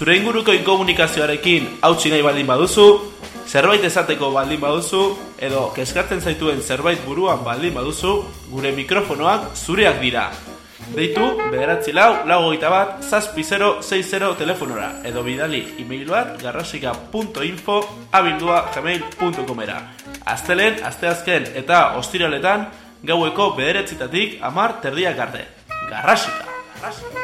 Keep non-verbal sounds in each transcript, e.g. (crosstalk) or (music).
zure inguruko inkomunikazioarekin hautsi nahi baldin baduzu, zerbait esateko baldin baduzu, edo keskatzen zaituen zerbait buruan baldin baduzu, gure mikrofonoak zureak dira. Deitu, bederatzi lau, lau goita bat, zazpi 060 telefonora, edo bidali e-mail bat garrasika.info abildua gmail.com era. Aztelen, asteazken eta ostiraletan, gaueko bederetzitatik amar terdiak arte. Garrasika! Garrasika!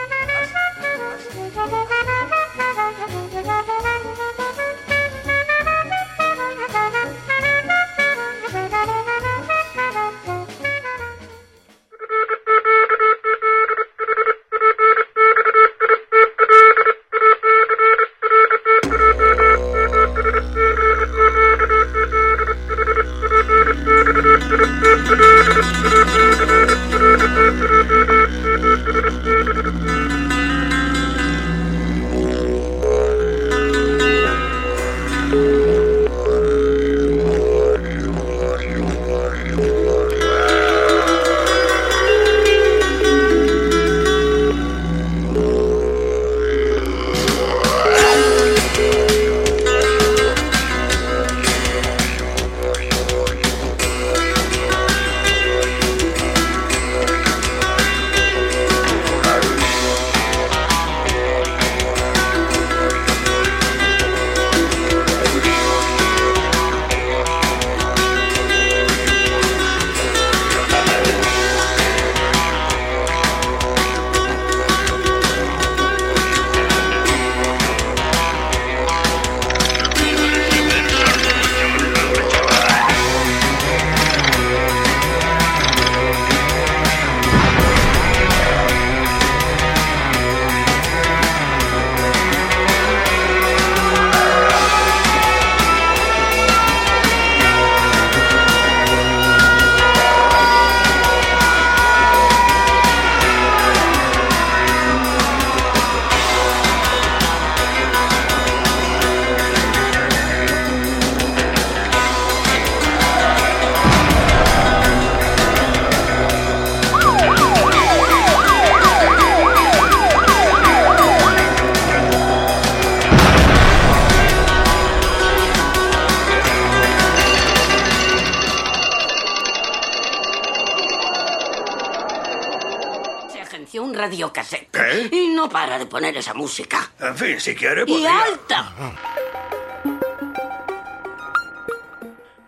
Poner esa música. En fin, si quiere, ¡Y alta!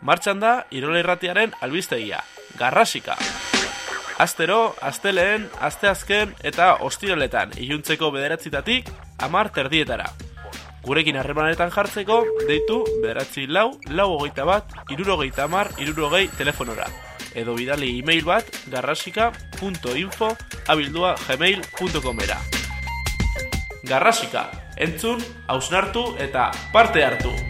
Martxan da, Irola Irratiaren albistegia. Garrasika. Astero, asteleen, asteazken eta ostiraletan iluntzeko bederatzitatik, amar terdietara. Gurekin harremanetan jartzeko, deitu bederatzi lau, lau hogeita bat, irurogeita amar, irurogei telefonora. Edo bidali e-mail bat garrasika.info abildua gmail.com era. Garrasika, entzun, hausnartu eta parte hartu.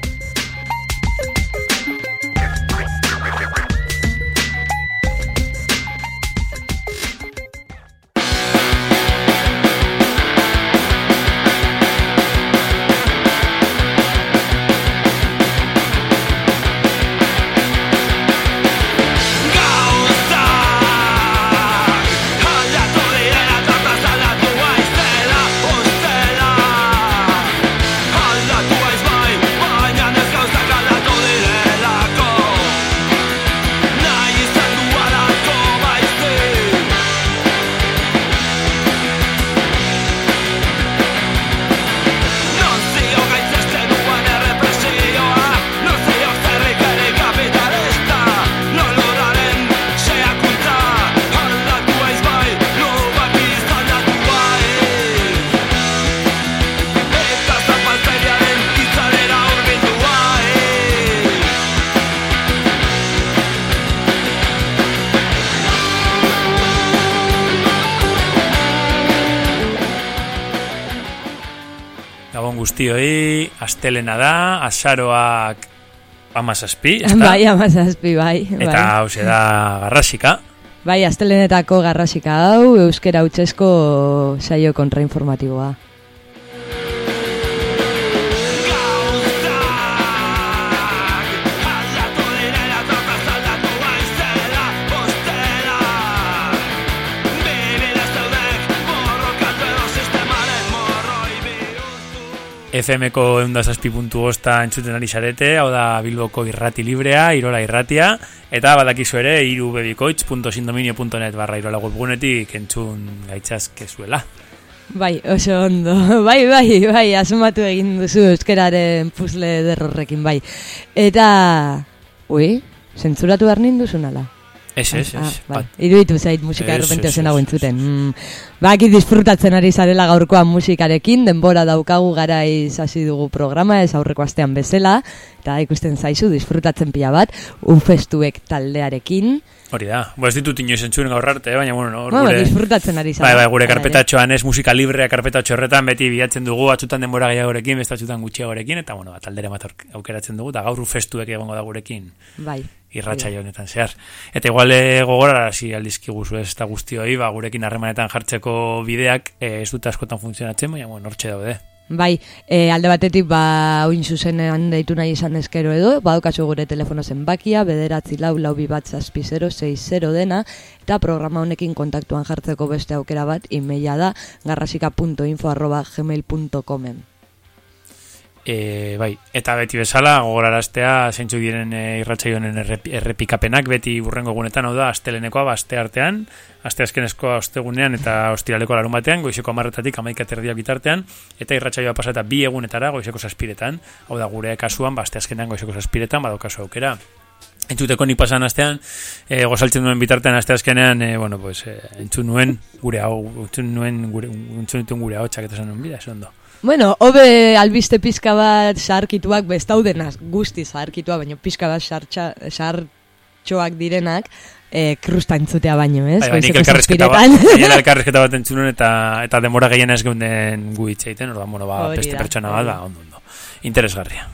Guztioi, astelena da, asaroak amazazpi, ez Bai, amazazpi, bai. Eta bai. hau da garrasika. Bai, astelenetako garrasika hau, euskera utzesko saio kontrainformatiboa. FM-ko eundazazpi puntu osta entzuten ari zarete, hau da Bilboko irrati librea, Irola irratia, eta badakizu ere, irubebikoitz.sindominio.net barra Irola webgunetik entzun gaitzazkezuela. Bai, oso ondo. (laughs) Bai, bai, bai, asumatu egin duzu euskeraren puzle derrorrekin, bai. Eta, ui, zentzuratu behar ninduzu nala? Ez, ez, Ah, ez. bai. Iruditu zait musika Ez, errepente ez, ez, hau ez. entzuten. Mm. Baki disfrutatzen ari zarela gaurkoan musikarekin, denbora daukagu garaiz hasi dugu programa, ez aurreko astean bezala, eta ikusten zaizu disfrutatzen pila bat, ufestuek taldearekin. Hori da. Bo, ez ditut inoiz entzun gaur arte, baina, bueno, no, Bueno, gure... disfrutatzen ari zara. Bai, bai, gure karpetatxoan ez musika librea karpetatxo horretan beti bilatzen dugu batzutan denbora gehiagorekin, beste batzutan gutxiagorekin, eta bueno, bat aldere bat auk- aukeratzen dugu, eta gaur festuek egongo da gurekin Bai. Irratsaio honetan zehar. Eta igual eh, gogorarazi aldizkiguzu ez eta guztioi, ba, gurekin harremanetan jartzeko bideak eh, ez dut askotan funtzionatzen, baina bueno, hortxe daude. Bai, e, alde batetik ba oin zuzenean deitu nahi izan eskero edo, badaukazu gure telefono zenbakia, bederatzi lau lau bi bat zazpi 060 dena, eta programa honekin kontaktuan jartzeko beste aukera bat, emaila da garrasika.info arroba gmail.comen. E, bai, eta beti bezala, gogoraraztea, zeintzu diren e, irratsaioen errepi, errepikapenak, beti burrengo gunetan, hau da, astelenekoa, ba, aste artean, aste azkenezkoa ostegunean eta ostiraleko larun batean, goizeko amarretatik amaika terdia bitartean, eta irratsaioa pasata bi egunetara goizeko zazpiretan, hau da, gure kasuan, ba, aste azkenean goizeko zazpiretan, badaukazu aukera. Entzuteko ni pasan astean, e, gozaltzen duen bitartean aste azkenean, e, bueno, pues, e, entzun nuen gure hau, entzun nuen gure, entzun gure hau txak eta zen nuen, bida, ondo. Bueno, hobe albiste pizka bat sarkituak bestaudenaz guzti sarkitua, baina pizka bat sartxa, sartxoak direnak, e, krusta entzutea baino, ez? Bai, bai, nik elkarrezketa bat, (laughs) (laughs) elkarrezketa bat entzun nuen eta, eta demora gehien ez geunden gu hitz egiten, orduan, bueno, ba, beste pertsona bat, ba, ondo, ondo. Interesgarria.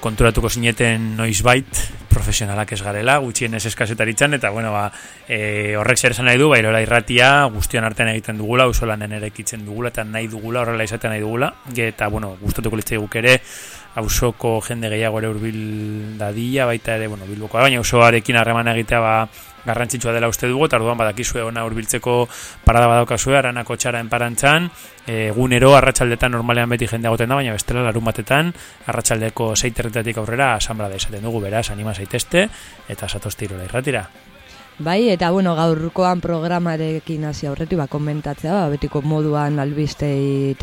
Konturatuko zineten noizbait profesionalak ez garela, gutxienez eskazetaritzan, eta bueno, ba, e, horrek zer esan nahi du, ba, irola irratia guztion artean egiten dugula, usolanen ere ekitzen dugula, eta nahi dugula, horrela izaten nahi dugula, eta bueno, gustatuko litzai guk ere, hausoko jende gehiago ere urbil dadila, baita ere, bueno, bilbokoa, baina ausoarekin harreman egitea, ba, garrantzitsua dela uste dugu, eta orduan badakizue ona hurbiltzeko parada badaukazue, aranako txara enparantzan, egunero arratsaldetan normalean beti jende egoten da, baina bestela larun batetan arratsaldeko zeiterretatik aurrera asamblea esaten dugu, beraz, anima zaitezte, eta satozte irola irratira. Bai, eta bueno, gaurkoan programarekin hasi aurretik ba komentatzea, ba, betiko moduan albistei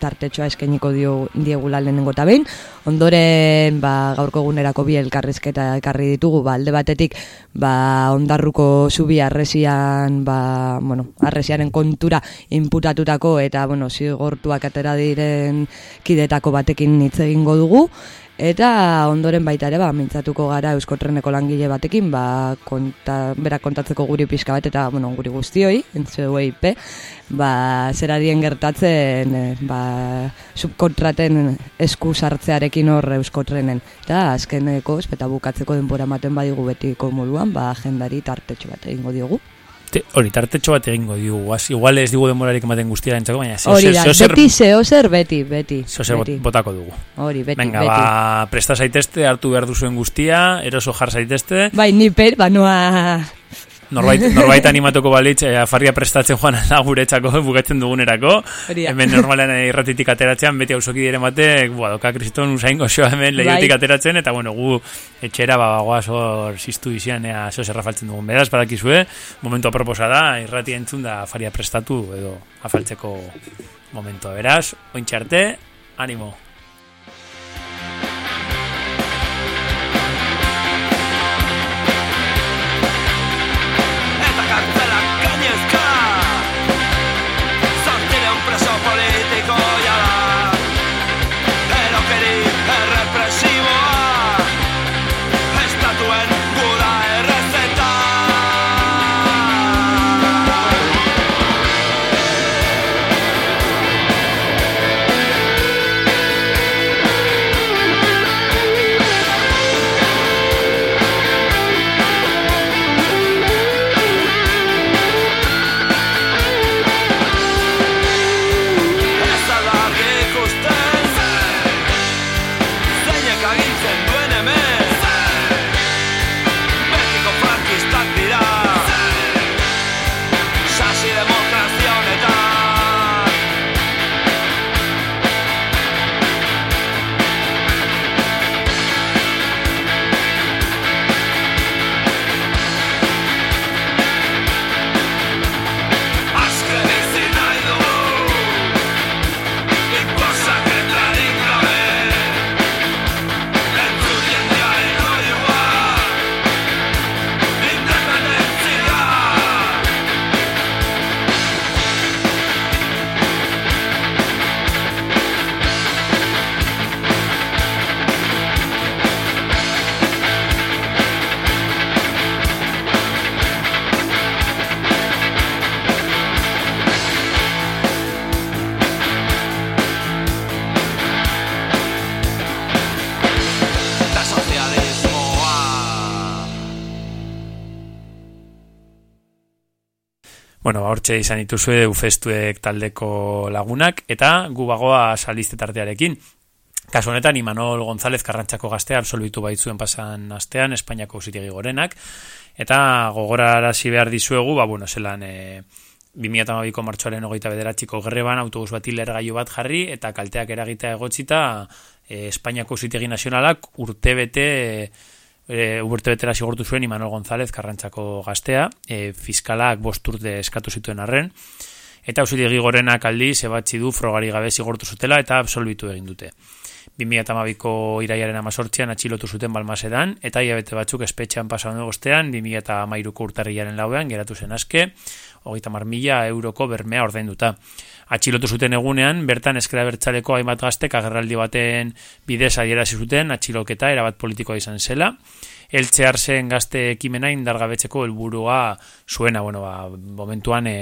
tartetxoa eskainiko dio diegula lehenengo eta behin. Ondoren, ba, gaurko egunerako bi elkarrizketa ekarri ditugu, ba, alde batetik, ba, ondarruko zubi arresian, ba, bueno, arresiaren kontura inputatutako eta, bueno, zigortuak atera diren kidetako batekin hitz egingo dugu. Eta ondoren baita ere, ba, mintzatuko gara Euskotreneko langile batekin, ba, konta, berak kontatzeko guri pixka bat, eta, bueno, guri guztioi, entzueip, ba, zera dien gertatzen, eh, ba, subkontraten esku sartzearekin hor Euskotrenen. Eta azkeneko, espeta bukatzeko denbora ematen badigu betiko moduan, ba, agendari tartetxo bat egingo diogu. Te, hori, tartetxo bat egingo digu, az, igual ez digu demorarik ematen guztia entzako, baina zeo Hori da, zeo zer, beti, zeo zer, beti, beti. zeo zer beti. bot- botako dugu. Hori, beti, Venga, beti. ba, presta zaitezte, hartu behar duzuen guztia, eroso jar zaitezte, Bai, ni per, ba, noa... norbait, (laughs) norbait animatuko balitz, eh, afarria prestatzen joan da guretzako, (laughs) bukatzen dugunerako, Hori da. hemen normalean eh, irratitik ateratzen, beti hausoki diren batek, bua, doka kriston usain goxoa hemen lehiotik Bai. ateratzen, eta bueno, gu etxera, ba, goaz hor ziztu izian, ea, zeo zerrafaltzen dugun. Beraz, badakizue, momentu aproposa da, irratia entzun da afaria prestatu, edo afaltzeko momentua. Beraz, ointxe arte, animo. Bueno, hortxe izan dituzue ufestuek taldeko lagunak, eta gu bagoa salizte tartearekin. Kasu honetan, Imanol González Karrantzako gaztea absolbitu baitzuen pasan astean, Espainiako ausitegi gorenak, eta gogorarazi behar dizuegu, ba, bueno, zelan, e, 2008ko martxoaren hogeita bederatxiko gerreban autobus bat hilergailu bat jarri, eta kalteak eragitea egotzita, e, Espainiako ausitegi nazionalak urte bete, e, urte betera zigortu zuen Imanol González Karrantzako gaztea, e, fiskalak bost urte eskatu zituen arren, eta ausitegi gorenak aldi, zebatzi du frogari gabe zigortu zutela, eta absolbitu egin dute. 2008ko iraiaren amazortzean atxilotu zuten balmasedan, eta iabete batzuk espetxean pasauan egostean, 2008ko urtarriaren lauean, geratu zen aske, hogeita mar mila euroko bermea ordainduta. Atxilotu zuten egunean, bertan eskera bertxaleko hainbat gaztek agerraldi baten bidez adierazi zuten, atxiloketa erabat politikoa izan zela, eltze arzen gazte ekimena indargabetzeko helburua zuena, bueno, ba, momentuan e,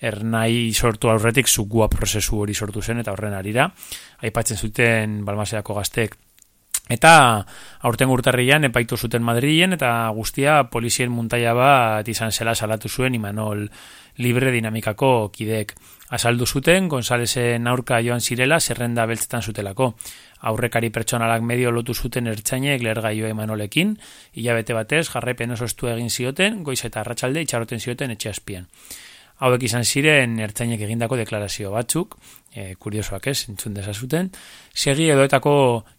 ernai sortu aurretik zugua prozesu hori sortu zen eta horren arira, aipatzen zuten balmaseako gaztek Eta aurten urtarrian epaitu zuten Madrilen eta guztia polizien muntaia bat izan zela salatu zuen Imanol libre dinamikako kidek. Azaldu zuten, Gonzalesen aurka joan zirela zerrenda beltzetan zutelako aurrekari pertsonalak medio lotu zuten ertzainek lergaio emanolekin, hilabete batez jarraipen oso egin zioten, goiz eta arratsalde itxaroten zioten etxe azpian. Hauek izan ziren ertzainek egindako deklarazio batzuk, e, kuriosoak ez, entzun dezazuten, segi edoetako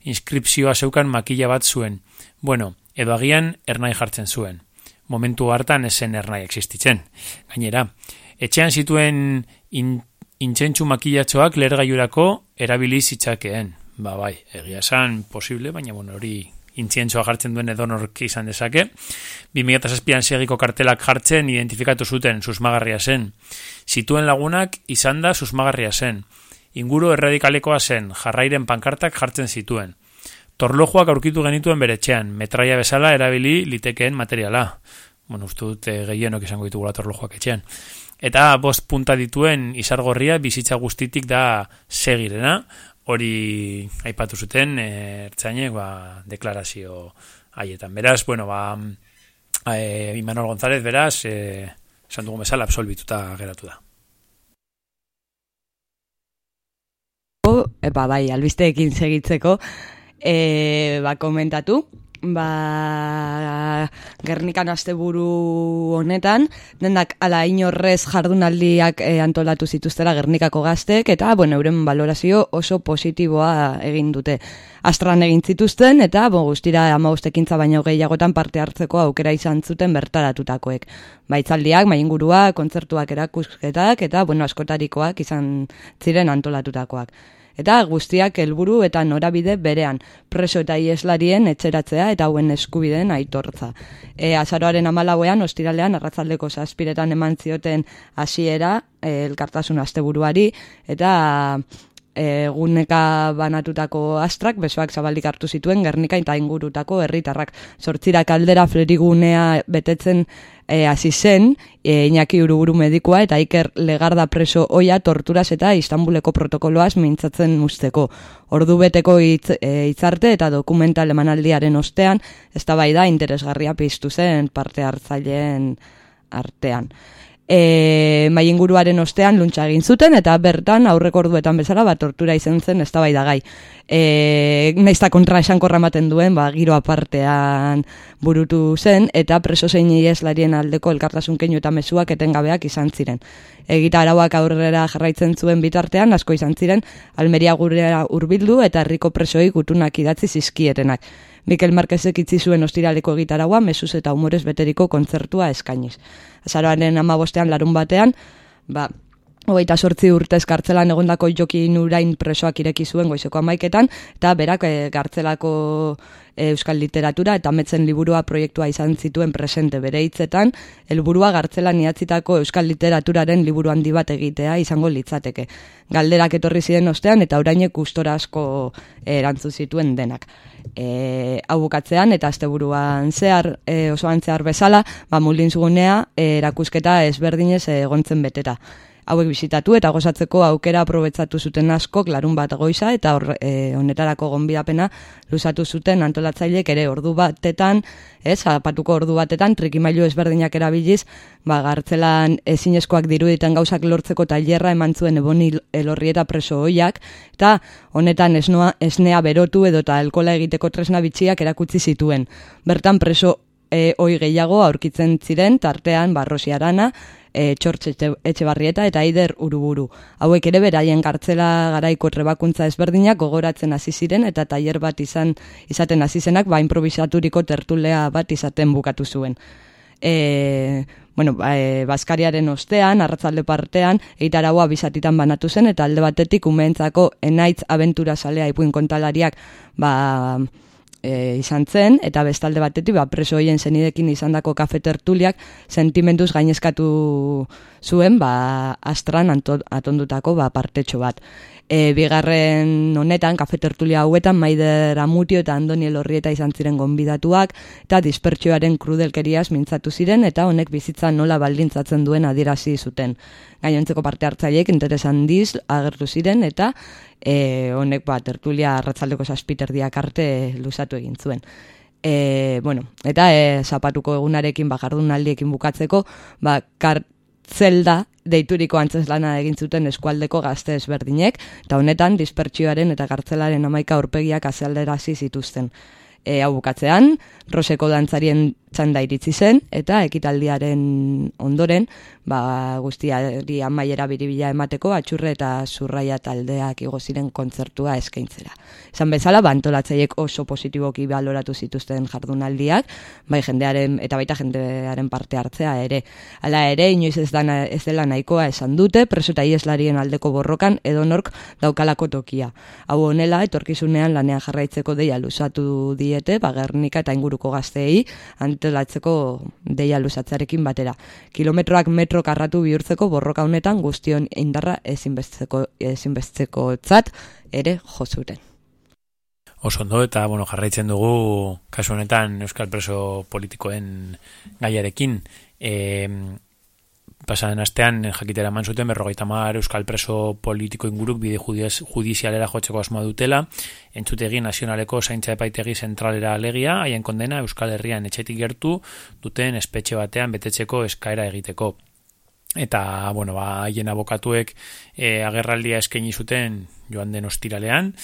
inskripzioa zeukan makila bat zuen. Bueno, edo agian ernai jartzen zuen. Momentu hartan esen ernai existitzen. Gainera, etxean zituen in, intzentsu makilatxoak lergaiurako erabiliz itxakeen ba bai, egia esan posible, baina bueno, hori intzientzua jartzen duen edonork izan dezake. 2006an segiko kartelak jartzen identifikatu zuten susmagarria zen. Zituen lagunak izan da susmagarria zen. Inguru erradikalekoa zen, jarrairen pankartak jartzen zituen. Torlojuak aurkitu genituen beretxean, metraia bezala erabili litekeen materiala. Bueno, uste dut eh, gehienok izango ditugula torlojuak etxean. Eta bost punta dituen izargorria bizitza guztitik da segirena, hori aipatu zuten e, ertzainek ba, deklarazio haietan. Beraz, bueno, ba, e, Imanol González, beraz, e, esan dugu bezala, absolbituta geratu da. Epa, bai, albisteekin segitzeko, e, ba, komentatu, ba, Gernikan asteburu honetan, dendak ala inorrez jardunaldiak e, antolatu zituztera Gernikako gaztek, eta, bueno, euren valorazio oso positiboa egin dute. Astran egin zituzten, eta, bo, guztira amagustekintza baino gehiagotan parte hartzeko aukera izan zuten bertaratutakoek. Baitzaldiak, maingurua, kontzertuak erakusketak, eta, bueno, askotarikoak izan ziren antolatutakoak eta guztiak helburu eta norabide berean, preso eta ieslarien etxeratzea eta hauen eskubideen aitortza. E, azaroaren amalauean, ostiralean, arratzaldeko zazpiretan eman zioten hasiera e, elkartasun asteburuari, eta eguneka banatutako astrak, besoak zabalik hartu zituen, gernika eta ingurutako herritarrak. Sortzira kaldera flerigunea betetzen e, hasi zen, e, Iñaki uruburu medikoa eta Iker Legarda preso oia torturaz eta Istanbuleko protokoloaz mintzatzen usteko. Ordu beteko hitz, e, hitzarte eta dokumental emanaldiaren ostean, ez da bai da interesgarria piztu zen parte hartzaileen artean e, mai inguruaren ostean luntza egin zuten eta bertan aurreko orduetan bezala bat tortura izan zen eztabaidagai. Eh, naizta kontra esankorra ematen duen, ba giro apartean burutu zen eta preso zein ieslarien aldeko elkartasun keinu eta mezuak etengabeak izan ziren. Egita arauak aurrera jarraitzen zuen bitartean asko izan ziren Almeria gurera hurbildu eta herriko presoi gutunak idatzi zizkietenak. Mikel Marquezek itzi zuen ostiraleko egitaragoa mesuz eta humorez beteriko kontzertua eskainiz. Azaroaren ama bostean larun batean, ba, hogeita sortzi urte eskartzelan egondako joki nurain presoak ireki zuen goizeko amaiketan, eta berak e, gartzelako eh, euskal literatura eta metzen liburua proiektua izan zituen presente bere hitzetan, helburua gartzelan idatzitako euskal literaturaren liburu handi bat egitea izango litzateke. Galderak etorri ziren ostean eta orainek gustora asko eh, erantzu zituen denak e, hau bukatzean eta asteburuan zehar e, osoan zehar bezala, ba muldin zugunea e, erakusketa ezberdinez egontzen beteta. Hauek bisitatu eta gozatzeko aukera aprobetsatu zuten askok larun bat goiza eta hor, e, honetarako gonbidapena luzatu zuten antolatzailek ere ordu batetan, ez, apatuko ordu batetan, trikimailu ezberdinak erabiliz, ba, gartzelan ezinezkoak diruditen gauzak lortzeko tailerra eman zuen eboni elorrieta preso hoiak, eta honetan esnoa, esnea berotu edo eta alkola egiteko tresna bitxiak erakutsi zituen. Bertan preso e, oi gehiago aurkitzen ziren, tartean barrosi arana, e, txortxe etxe barrieta eta aider uruburu. Hauek ere beraien kartzela garaiko trebakuntza ezberdinak gogoratzen hasi ziren eta tailer bat izan izaten hasi zenak ba improvisaturiko tertulea bat izaten bukatu zuen. E, bueno, ba, e, Baskariaren ostean, arratzalde partean, eitaragoa bizatitan banatu zen, eta alde batetik umeentzako enaitz abentura salea ipuin kontalariak ba, e, izan zen, eta bestalde batetik, ba, preso hoien zenidekin izandako kafe tertuliak sentimentuz gainezkatu zuen, ba, astran atondutako ba, partetxo bat. E, bigarren honetan, kafe tertulia hauetan, Maider Amutio eta Andoni Elorrieta izan ziren gonbidatuak, eta dispertsioaren krudelkeriaz mintzatu ziren, eta honek bizitza nola baldintzatzen duen adierazi zuten. Gainontzeko parte hartzaileek interesan diz agertu ziren, eta e, honek ba, tertulia arratzaldeko saspiterdiak arte luzatu egin zuen. E, bueno, eta e, zapatuko egunarekin ba, jardunaldiekin bukatzeko, ba, kartzelda deituriko antzeslana egin zuten eskualdeko gazte ezberdinek, eta honetan dispertsioaren eta kartzelaren amaika aurpegiak azealderazi zituzten. E, hau bukatzean, Roseko dantzarien txanda iritsi zen, eta ekitaldiaren ondoren, ba, guztiari amaiera biribila emateko, atxurre eta zurraia taldeak igo ziren kontzertua eskaintzera. Esan bezala, bantolatzeik oso positiboki baloratu zituzten jardunaldiak, bai jendearen, eta baita jendearen parte hartzea ere. Hala ere, inoiz ez, dana, ez dela nahikoa esan dute, preso eta ieslarien aldeko borrokan edonork daukalako tokia. Hau honela, etorkizunean lanean jarraitzeko deia luzatu diete, bagernika eta inguruko gazteei, antolatzeko deia luzatzarekin batera. Kilometroak metro karratu bihurtzeko borroka honetan guztion indarra ezinbesteko, ezinbesteko tzat ere jozuten. Oso ondo eta bueno, jarraitzen dugu kasu honetan Euskal Preso politikoen gaiarekin. E, pasaden astean jakitera eman zuten berrogeita mar Euskal Preso politiko inguruk bide judiz, judizialera jotzeko asmoa dutela, entzutegi nazionaleko zaintza epaitegi zentralera alegia, haien kondena Euskal Herrian etxetik gertu duten espetxe batean betetzeko eskaera egiteko. Eta, bueno, ba, haien abokatuek e, agerraldia eskaini zuten joan den ostiralean,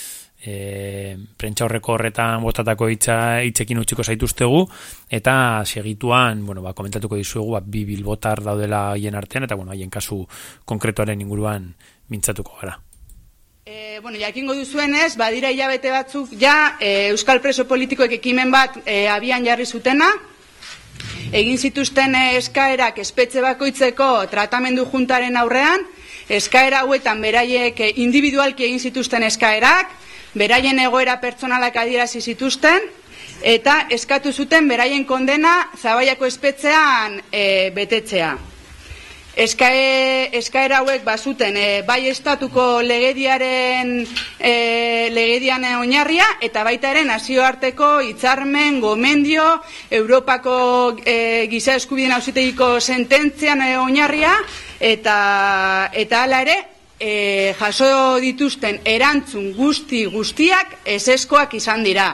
e, prentsa horreko horretan botatako hitza hitzekin utziko zaituztegu eta segituan, bueno, ba, komentatuko dizuegu ba, bi bilbotar daudela haien artean eta bueno, haien kasu konkretuaren inguruan mintzatuko gara. E, bueno, jakingo duzuenez, badira hilabete batzuk ja e, Euskal Preso Politikoek ekimen bat e, abian jarri zutena, egin zituzten eskaerak espetxe bakoitzeko tratamendu juntaren aurrean, eskaera hauetan beraiek e, individualki egin zituzten eskaerak, beraien egoera pertsonalak adierazi zituzten, eta eskatu zuten beraien kondena zabaiako espetzean e, betetzea. Eskae, eskaera hauek bazuten e, bai estatuko legediaren e, legedian oinarria eta baita ere nazioarteko hitzarmen gomendio Europako e, giza eskubideen auzitegiko sententzian e, oinarria eta eta hala ere e, jaso dituzten erantzun guzti guztiak eseskoak izan dira.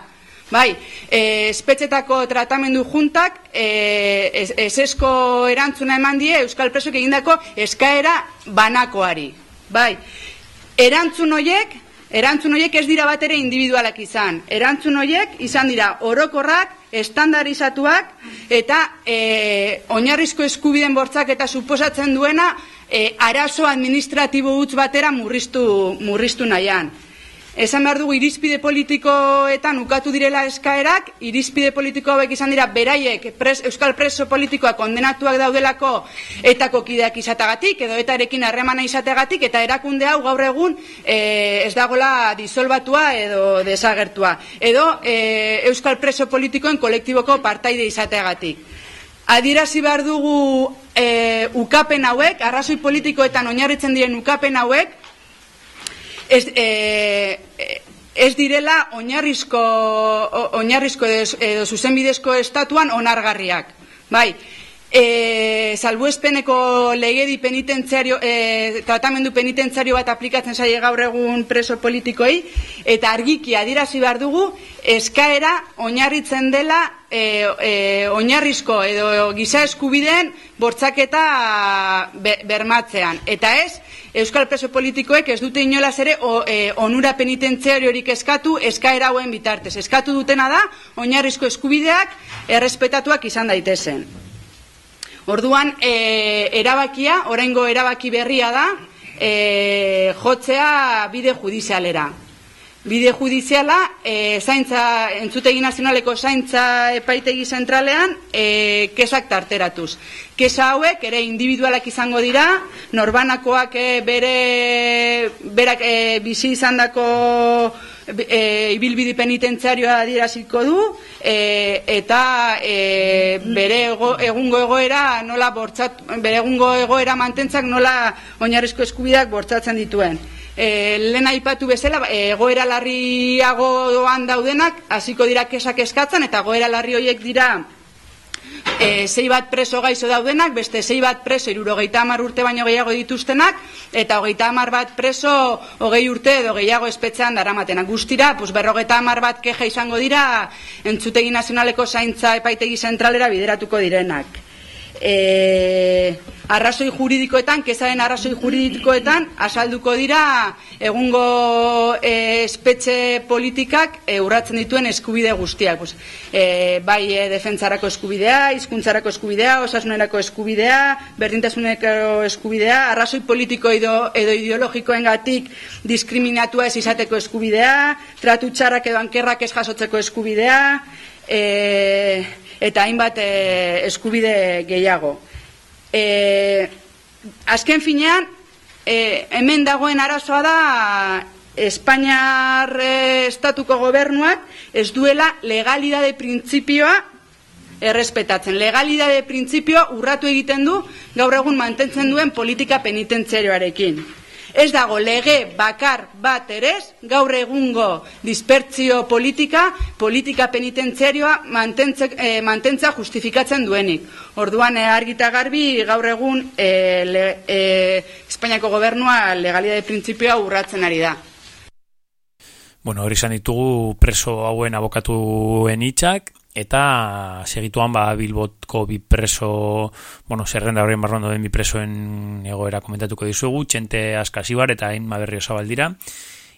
Bai, e, espetxetako tratamendu juntak e, esesko erantzuna eman die Euskal Presok egindako eskaera banakoari. Bai, erantzun hoiek, erantzun hoiek ez dira bat ere individualak izan. Erantzun hoiek izan dira orokorrak, estandarizatuak eta e, oinarrizko eskubiden bortzak eta suposatzen duena e, arazo administratibo utz batera murriztu, murriztu nahian. Esan behar dugu irizpide politikoetan ukatu direla eskaerak, irizpide politiko hauek izan dira beraiek pres, euskal preso politikoa kondenatuak daudelako etako kideak izatagatik, edo etarekin harremana izategatik, eta erakunde hau gaur egun e, ez dagola disolbatua edo desagertua. Edo e, euskal preso politikoen kolektiboko partaide izateagatik. Adirazi behar dugu e, ukapen hauek, arrazoi politikoetan oinarritzen diren ukapen hauek, ez, e, ez direla oinarrizko, oinarrizko edo zuzenbidezko estatuan onargarriak. Bai, e, salbuespeneko legedi penitentziario, e, tratamendu penitentziario bat aplikatzen zaie gaur egun preso politikoi, eta argiki adierazi behar dugu, eskaera oinarritzen dela e, e, oinarrizko edo giza eskubideen bortzaketa be, bermatzean. Eta ez, Euskal preso politikoek ez dute inolaz ere o, e, onura penitentziariorik eskatu eskaera hauen bitartez. Eskatu dutena da, oinarrizko eskubideak errespetatuak izan daitezen. Orduan, e, erabakia, oraingo erabaki berria da, e, jotzea bide judizialera. Bide judiziala, e, zaintza, entzutegi nazionaleko zaintza epaitegi zentralean, e, kesak tarteratuz. Kesa hauek ere individualak izango dira, norbanakoak e, bere, berak e, bizi izandako e, ibilbidi penitenziarioa adieraziko du e, eta e, bere ego, egungo egoera nola bortzat, bere egungo egoera mantentzak nola oinarrizko eskubidak bortzatzen dituen. E, lehen aipatu bezala, e, egoera larriagoan daudenak, hasiko dira kesak eskatzen, eta egoera larri horiek dira e, sei bat preso gaizo daudenak, beste sei bat preso irurogeita hamar urte baino gehiago dituztenak, eta hogeita hamar bat preso hogei urte edo gehiago espetzean daramatenak. Guztira, pues, berrogeita hamar bat keja izango dira entzutegi nazionaleko zaintza epaitegi zentralera bideratuko direnak e, arrazoi juridikoetan, kezaren arrazoi juridikoetan, azalduko dira egungo e, espetxe politikak e, urratzen dituen eskubide guztiak. Pues, e, bai e, defentzarako eskubidea, hizkuntzarako eskubidea, osasunerako eskubidea, berdintasuneko eskubidea, arrazoi politiko edo, edo ideologikoen diskriminatua ez izateko eskubidea, tratu txarrak edo ankerrak ez jasotzeko eskubidea, e, eta hainbat e, eskubide gehiago. E, azken finean, e, hemen dagoen arazoa da Espainiar estatuko gobernuak ez duela legalidade printzipioa errespetatzen. Legalidade printzipioa urratu egiten du gaur egun mantentzen duen politika penitentzerioarekin ez dago lege bakar bat ere gaur egungo dispertzio politika, politika penitentzerioa mantentze, e, mantentza justifikatzen duenik. Orduan e, argita garbi gaur egun e, le, e, Espainiako gobernua legalidade printzipioa urratzen ari da. Bueno, hori izan ditugu preso hauen abokatuen hitzak, eta segituan ba Bilbotko bi preso, bueno, zerrenda horien barrondo den bi presoen egoera komentatuko dizugu, txente askasibar eta inma berrio zabal dira.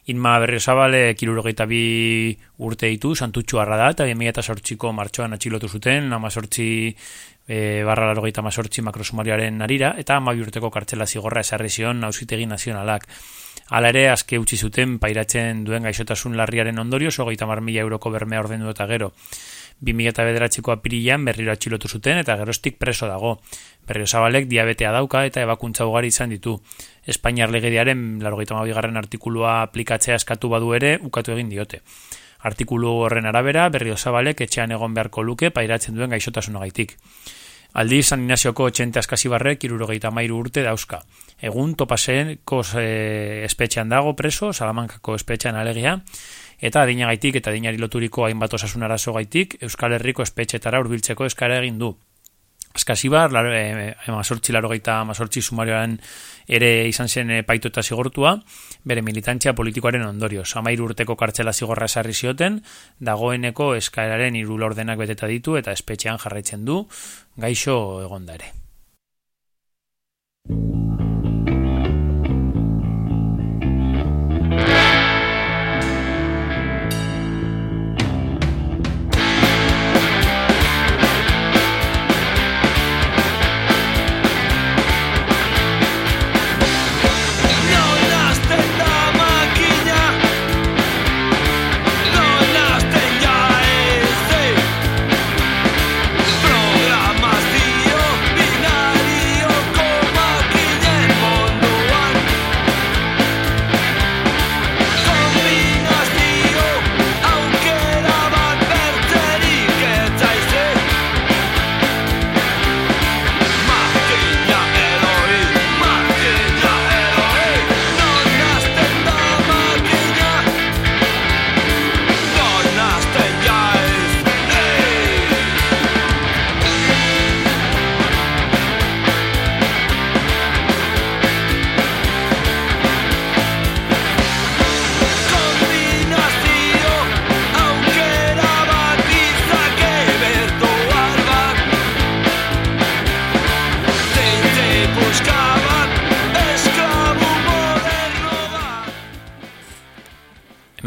Inma berrio zabale kirurogeita bi urte ditu, santutxu harra da, eta bi eta sortxiko martxoan atxilotu zuten, nama sortxi e, barra larogeita mazortzi makrosumarioaren narira, eta ama urteko kartzela zigorra esarri zion nauzitegi nazionalak. Hala ere, azke utzi zuten pairatzen duen gaixotasun larriaren ondorio, sogeita mar mila euroko bermea ordendu eta gero. 2000 bederatziko apirian berriro atxilotu zuten eta gerostik preso dago. Berrio zabalek diabetea dauka eta ebakuntza ugari izan ditu. Espainiar legediaren largoita garren artikulua aplikatzea eskatu badu ere ukatu egin diote. Artikulu horren arabera, berrio zabalek etxean egon beharko luke pairatzen duen gaixotasunagaitik. Aldi San Inazioko txente askasibarrek irurogeita mairu urte dauzka. Egun topasenko e, espetxean dago preso, Salamankako espetxean alegia, eta adinagaitik eta adinari loturiko hainbat osasun arazo gaitik Euskal Herriko espetxetara hurbiltzeko eskara egin du. Askasibar, laro, e, laro gaita mazortzi sumarioan ere izan zen e, paitu eta zigortua, bere militantzia politikoaren ondorio. Samairu urteko kartxela zigorra esarri zioten, dagoeneko eskaeraren irul ordenak beteta ditu eta espetxean jarraitzen du, gaixo egondare.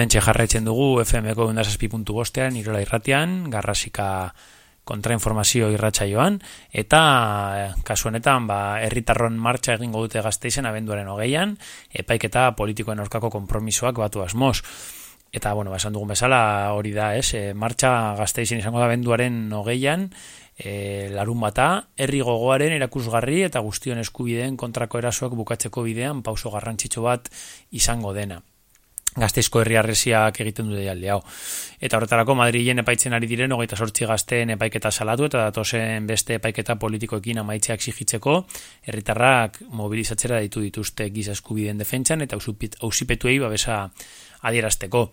Mentxe jarraitzen dugu FM-ko undazazpi.bostean, bostean, irola irratian, garrasika kontrainformazio irratsaioan eta eh, kasu honetan ba herritarron martxa egingo dute gazteizen abenduaren hogeian epaiketa politikoen aurkako konpromisoak batu asmoz. Eta bueno, ba, esan dugun bezala hori da, ez, e, martxa gazteizen izango da abenduaren hogeian e, larun bata, herri gogoaren erakusgarri eta guztion eskubideen kontrako erasoak bukatzeko bidean pauso garrantzitsu bat izango dena gazteizko herri arresiak egiten dute jalde hau. Eta horretarako Madrilen epaitzen ari diren hogeita sortzi gazteen epaiketa salatu eta datozen beste epaiketa politikoekin amaitzea exigitzeko herritarrak mobilizatzera ditu dituzte giza eskubideen defentsan eta ausipetuei babesa adierazteko.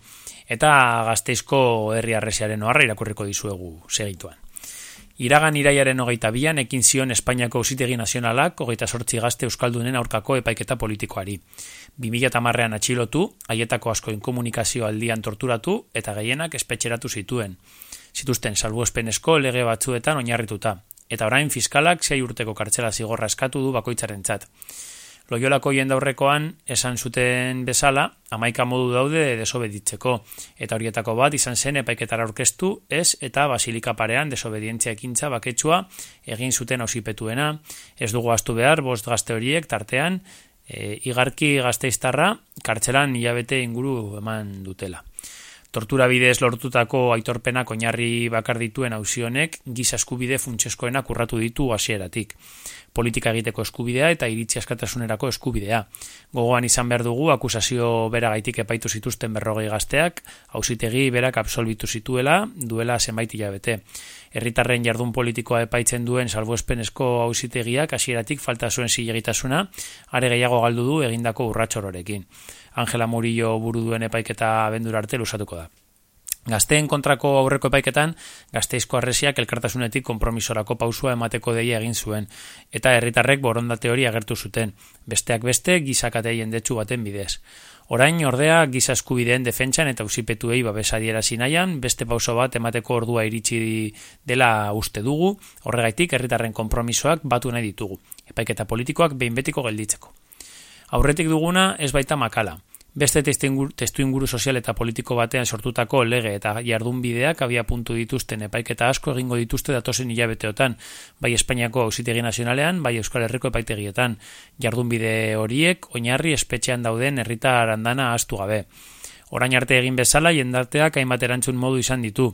Eta gazteizko herri arresiaren oharra irakurriko dizuegu segituan. Iragan iraiaren hogeita bian, ekin zion Espainiako ausitegi nazionalak, hogeita sortzi gazte Euskaldunen aurkako epaiketa politikoari. 2000 marrean atxilotu, haietako asko inkomunikazio aldian torturatu eta gehienak espetxeratu zituen. Zituzten salbuespenesko lege batzuetan oinarrituta. Eta orain fiskalak zei urteko kartzela zigorra eskatu du bakoitzaren txat. Loiolako jendaurrekoan esan zuten bezala, amaika modu daude desobeditzeko, eta horietako bat izan zen epaiketara orkestu, ez eta basilika parean desobedientzia ekintza baketsua egin zuten ausipetuena, ez dugu astu behar, bost gazte horiek tartean, e, igarki gazteiztarra, kartzelan hilabete inguru eman dutela. Tortura bidez lortutako aitorpenak oinarri bakar dituen hauzionek, giza eskubide funtseskoenak urratu ditu hasieratik politika egiteko eskubidea eta iritzi askatasunerako eskubidea. Gogoan izan behar dugu akusazio bera gaitik epaitu zituzten berrogei gazteak, hausitegi berak absolbitu zituela duela zenbait hilabete. Herritarren jardun politikoa epaitzen duen salbuespenezko hausitegiak hasieratik falta zuen zilegitasuna, are gehiago galdu du egindako urratxororekin. Angela Murillo buru duen epaiketa abendura arte lusatuko da. Gazteen kontrako aurreko epaiketan, gazteizko arresiak elkartasunetik konpromisorako pausua emateko deia egin zuen, eta herritarrek borondate hori agertu zuten, besteak beste gizakatei jendetsu baten bidez. Orain ordea giza eskubideen defentsan eta usipetuei babesadiera zinaian, beste pauso bat emateko ordua iritsi dela uste dugu, horregaitik herritarren konpromisoak batu nahi ditugu, epaiketa politikoak behin betiko gelditzeko. Aurretik duguna ez baita makala, beste testu inguru sozial eta politiko batean sortutako lege eta jardunbideak abia puntu dituzten epaiketa asko egingo dituzte datosen hilabeteotan, bai Espainiako ausitegi nazionalean, bai Euskal Herriko epaitegietan. Jardunbide horiek oinarri espetxean dauden herrita arandana astu gabe. Orain arte egin bezala jendarteak hainbat erantzun modu izan ditu.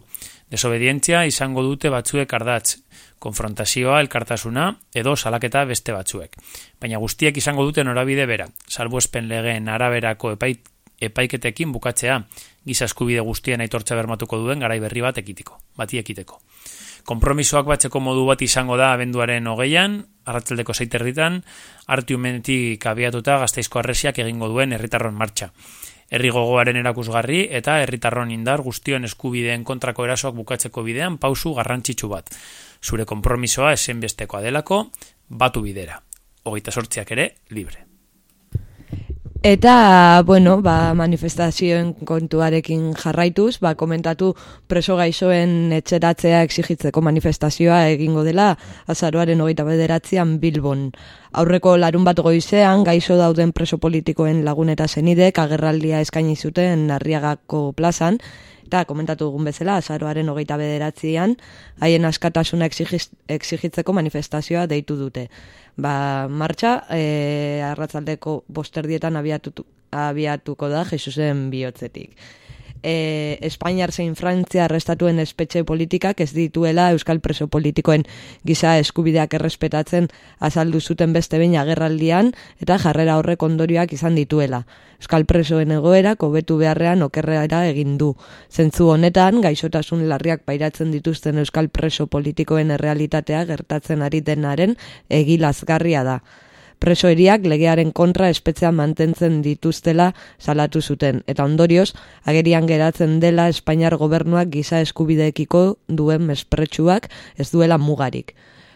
Desobedientzia izango dute batzuek ardatz, konfrontazioa, elkartasuna edo salaketa beste batzuek. Baina guztiek izango dute norabide bera, salbuespen legeen araberako epait, epaiketekin bukatzea, giza eskubide guztien aitortza bermatuko duen garai berri bat ekitiko, bati ekiteko. Kompromisoak batzeko modu bat izango da abenduaren hogeian, arratzaldeko zeiterritan, artiumenetik abiatuta gazteizko arresiak egingo duen herritarron martxa herri gogoaren erakusgarri eta herritarron indar guztion eskubideen kontrako erasoak bukatzeko bidean pausu garrantzitsu bat. Zure konpromisoa esenbestekoa delako, batu bidera. Hogeita sortziak ere, libre. Eta, bueno, ba, manifestazioen kontuarekin jarraituz, ba, komentatu preso gaixoen etxeratzea exigitzeko manifestazioa egingo dela azaroaren hogeita bederatzean Bilbon. Aurreko larun bat goizean, gaixo dauden preso politikoen lagun eta zenidek agerraldia eskaini zuten Arriagako plazan, eta komentatu dugun bezala, azaroaren hogeita bederatzean, haien askatasuna exigitzeko manifestazioa deitu dute ba, martxa e, arratzaldeko bosterdietan abiatutu, abiatuko da Jesusen bihotzetik. E, Espainiar zein Frantzia arrestatuen espetxe politikak ez dituela Euskal preso politikoen giza eskubideak errespetatzen azaldu zuten beste behin agerraldian eta jarrera horrek ondorioak izan dituela. Euskal presoen egoera kobetu beharrean okerrera egin du. Zentzu honetan, gaixotasun larriak pairatzen dituzten Euskal preso politikoen errealitatea gertatzen ari denaren egilazgarria da. Presoeriak legearen kontra espetzean mantentzen dituztela salatu zuten, eta ondorioz, agerian geratzen dela Espainiar gobernuak giza eskubideekiko duen mespretsuak ez duela mugarik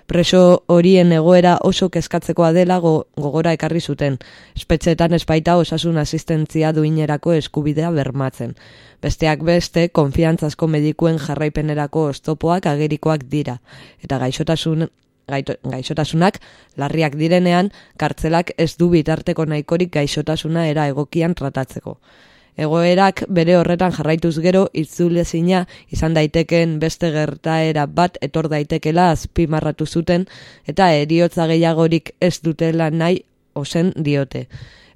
preso horien egoera oso kezkatzekoa dela gogora ekarri zuten. Espetxetan espaita osasun asistentzia duinerako eskubidea bermatzen. Besteak beste, konfiantzazko medikuen jarraipenerako ostopoak agerikoak dira. Eta gaixotasun gaixotasunak larriak direnean, kartzelak ez du bitarteko nahikorik gaixotasuna era egokian tratatzeko. Egoerak bere horretan jarraituz gero itzulezina izan daiteken beste gertaera bat etor daitekela azpimarratu zuten eta eriotza gehiagorik ez dutela nahi ozen diote.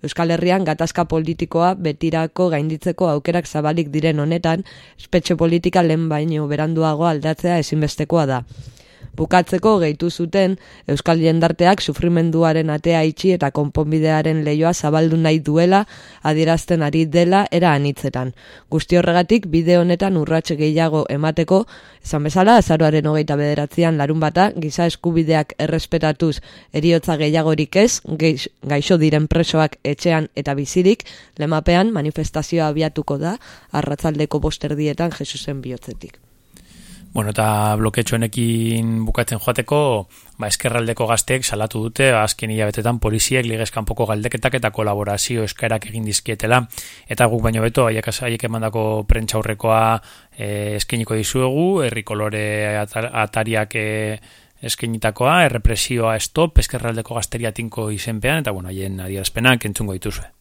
Euskal Herrian gatazka politikoa betirako gainditzeko aukerak zabalik diren honetan, espetxe politika lehen baino beranduago aldatzea ezinbestekoa da. Bukatzeko gehitu zuten Euskal Jendarteak sufrimenduaren atea itxi eta konponbidearen leioa zabaldu nahi duela adierazten ari dela era anitzetan. Guzti horregatik bide honetan urratxe gehiago emateko, esan bezala azaroaren hogeita bederatzean larun bata, giza eskubideak errespetatuz eriotza gehiagorik ez, gaixo diren presoak etxean eta bizirik, lemapean manifestazioa abiatuko da, arratzaldeko bosterdietan Jesusen bihotzetik. Bueno, eta bloketxoenekin bukatzen joateko, ba, eskerraldeko gazteek salatu dute, ba, azken hilabetetan poliziek ligezkanpoko galdeketak eta kolaborazio eskaerak egin dizkietela. Eta guk baino beto, haiek, haiek emandako prentxaurrekoa e, eskeniko dizuegu, herri kolore atar, atariak e, eskenitakoa, errepresioa stop, eskerraldeko gazteria tinko izenpean, eta bueno, haien adierazpenak entzungo dituzue.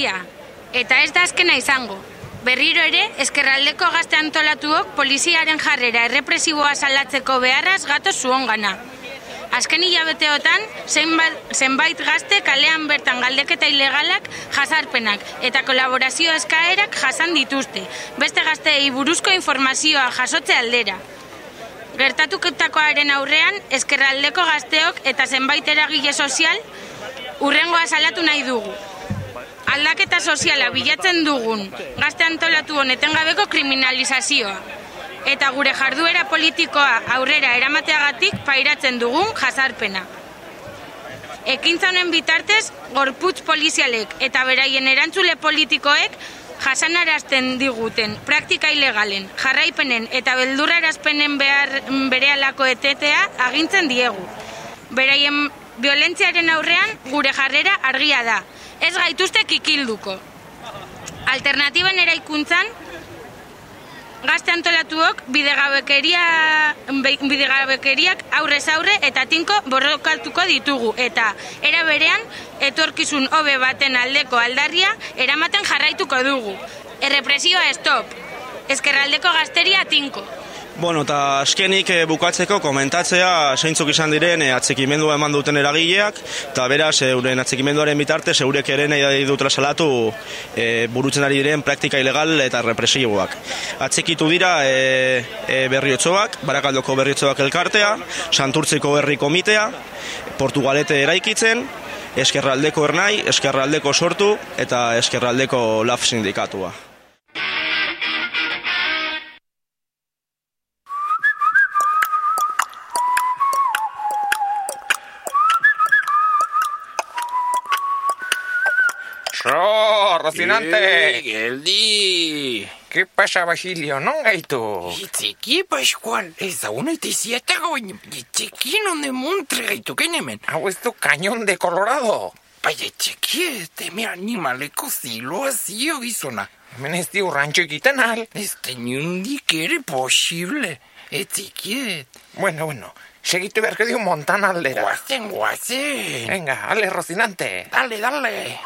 Aldia, eta ez da azkena izango. Berriro ere, eskerraldeko gazte antolatuok poliziaren jarrera errepresiboa salatzeko beharraz gato zuongana. Azken hilabeteotan, zenbait, zenbait gazte kalean bertan galdeketa ilegalak jasarpenak eta kolaborazio eskaerak jasan dituzte, beste gazteei buruzko informazioa jasotze aldera. Gertatuketakoaren aurrean, eskerraldeko gazteok eta zenbait eragile sozial urrengoa salatu nahi dugu. Aldaketa soziala bilatzen dugun gazte antolatu honeten gabeko kriminalizazioa. Eta gure jarduera politikoa aurrera eramateagatik pairatzen dugun jasarpena. Ekintza honen bitartez, gorputz polizialek eta beraien erantzule politikoek jasanarazten diguten praktika ilegalen, jarraipenen eta beldurrarazpenen behar berehalako etetea agintzen diegu. Beraien violentziaren aurrean gure jarrera argia da. Ez gaituzte kikilduko. Alternatiben eraikuntzan, gazte antolatuok bidegabekeria, bidegabekeriak aurrez aurre eta tinko borrokatuko ditugu. Eta era berean, etorkizun hobe baten aldeko aldarria eramaten jarraituko dugu. Errepresioa stop. Ezkerraldeko gazteria tinko. Bueno, eta askenik e, bukatzeko komentatzea zeintzuk izan diren e, atzekimendua eman duten eragileak, eta beraz, euren atzekimenduaren bitarte, eurek ere nahi dutela salatu e, burutzen ari diren praktika ilegal eta represiboak. Atzekitu dira e, e, berriotzoak, barakaldoko berriotzoak elkartea, santurtzeko herri komitea, portugalete eraikitzen, eskerraldeko ernai, eskerraldeko sortu eta eskerraldeko laf sindikatua. So, Rocinante! Geldi! ¿Qué pasa, Basilio? Non gaitu? Itzeki, Pascual, ez da una itizietago, itzeki nonde montre gaitu kenemen. Hau ez du cañón de Colorado. Bai, itzeki, teme animaleko ziloa zio gizona. Hemen ez diu rancho egiten al. Ez da inundik ere posible. Etzikiet. Bueno, bueno, segitu beharko diu montan aldera. Guazen, guazen. Venga, ale, Rocinante. Dale, dale.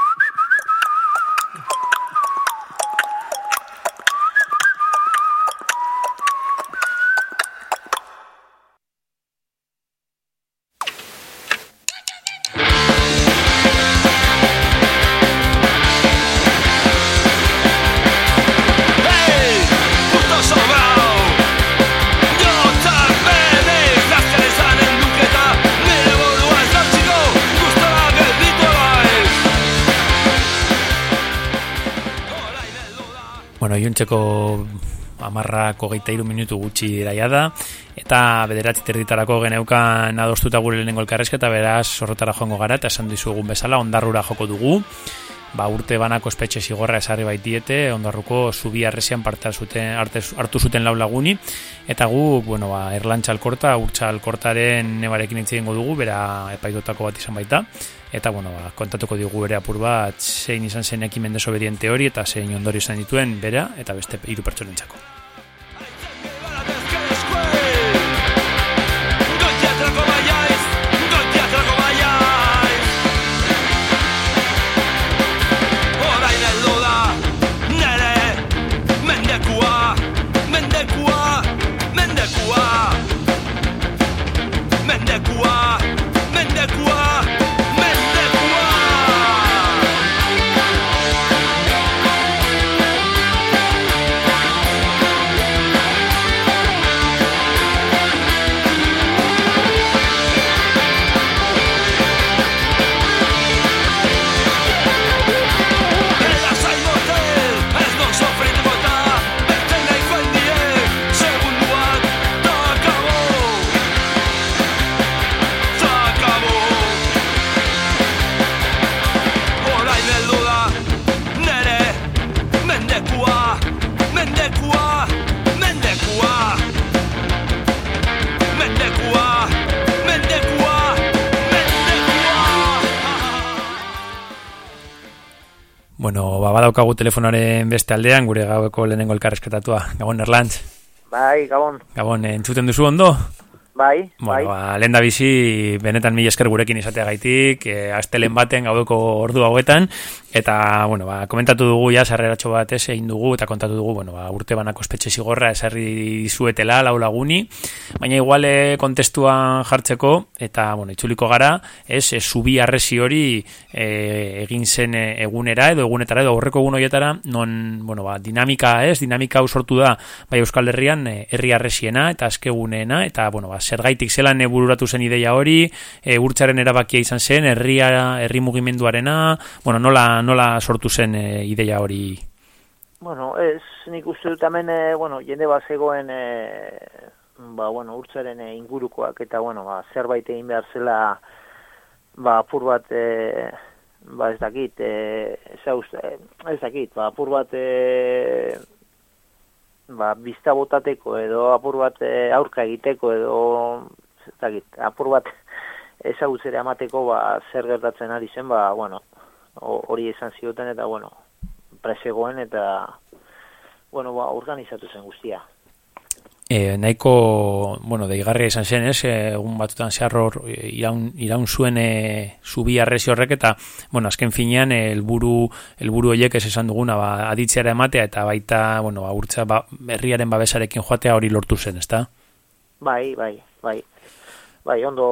Bueno, iuntzeko amarrak hogeita iru minutu gutxi daia da, eta bederatzi terditarako geneukan adostuta gure lehenengo elkarrezketa, beraz, sorrotara joango gara, eta esan dizugun bezala, ondarrura joko dugu, ba, urte banako espetxe zigorra esarri baitiete, ondarruko zubi arresian parte zuten, hartu zuten lau laguni, eta gu, bueno, ba, erlantxa alkorta, urtsa alkortaren nebarekin egingo dugu, bera epaitotako bat izan baita, eta, bueno, ba, kontatuko digu bere apur bat, zein izan zen ekimen desobediente hori, eta zein ondorio izan dituen bera, eta beste hiru pertsonentzako. Badaukagu telefonaren beste aldean, gure gaueko lehenengo elkarrezketatua. Gabon, Erlantz. Bai, gabon. Gabon, entzuten duzu ondo? Bai, Bueno, ba, lehen da bizi, benetan mila esker gurekin izateagaitik, e, astelen baten gaueko ordu hauetan, eta, bueno, ba, komentatu dugu ja, sarreratxo bat ez egin dugu, eta kontatu dugu, bueno, ba, urte banako espetxe zigorra esarri dizuetela, lau laguni, baina igual eh, kontestuan jartzeko, eta, bueno, itzuliko gara, ez, e, zubi arresi hori e, egin zen egunera, edo egunetara, edo aurreko egun horietara, non, bueno, ba, dinamika, ez, dinamika hau sortu da, bai Euskal Herrian, herri arresiena, eta azkeguneena, eta, bueno, ba, zergaitik zelan bururatu zen ideia hori, e, urtzaren erabakia izan zen, herria, herri mugimenduarena, bueno, nola, nola sortu zen e, ideia hori? Bueno, ez, nik uste dut hemen, e, bueno, jende bat zegoen, e, ba, bueno, urtzaren e, ingurukoak, eta, bueno, ba, zerbait egin behar zela, ba, apur bat, e, ba, ez dakit, e, uste, ez dakit, ba, apur bat, e, ba, bizta botateko, edo apur bat e, aurka egiteko, edo, ez dakit, apur bat (laughs) ezagutzera emateko, ba, zer gertatzen ari zen, ba, bueno, ho- hori esan zioten, eta, bueno, presegoen, eta, bueno, ba, organizatu zen guztia. E, nahiko, bueno, deigarria izan zen, ez, egun batutan zehar hor e, iraun, iraun zuen e, zubi arresi horrek, eta, bueno, azken finean, e, helburu helburu horiek ez esan duguna, ba, aditzeara ematea, eta baita, bueno, ba, urtza, ba, herriaren babesarekin joatea hori lortu zen, ezta? Bai, bai, bai. Bai, ondo,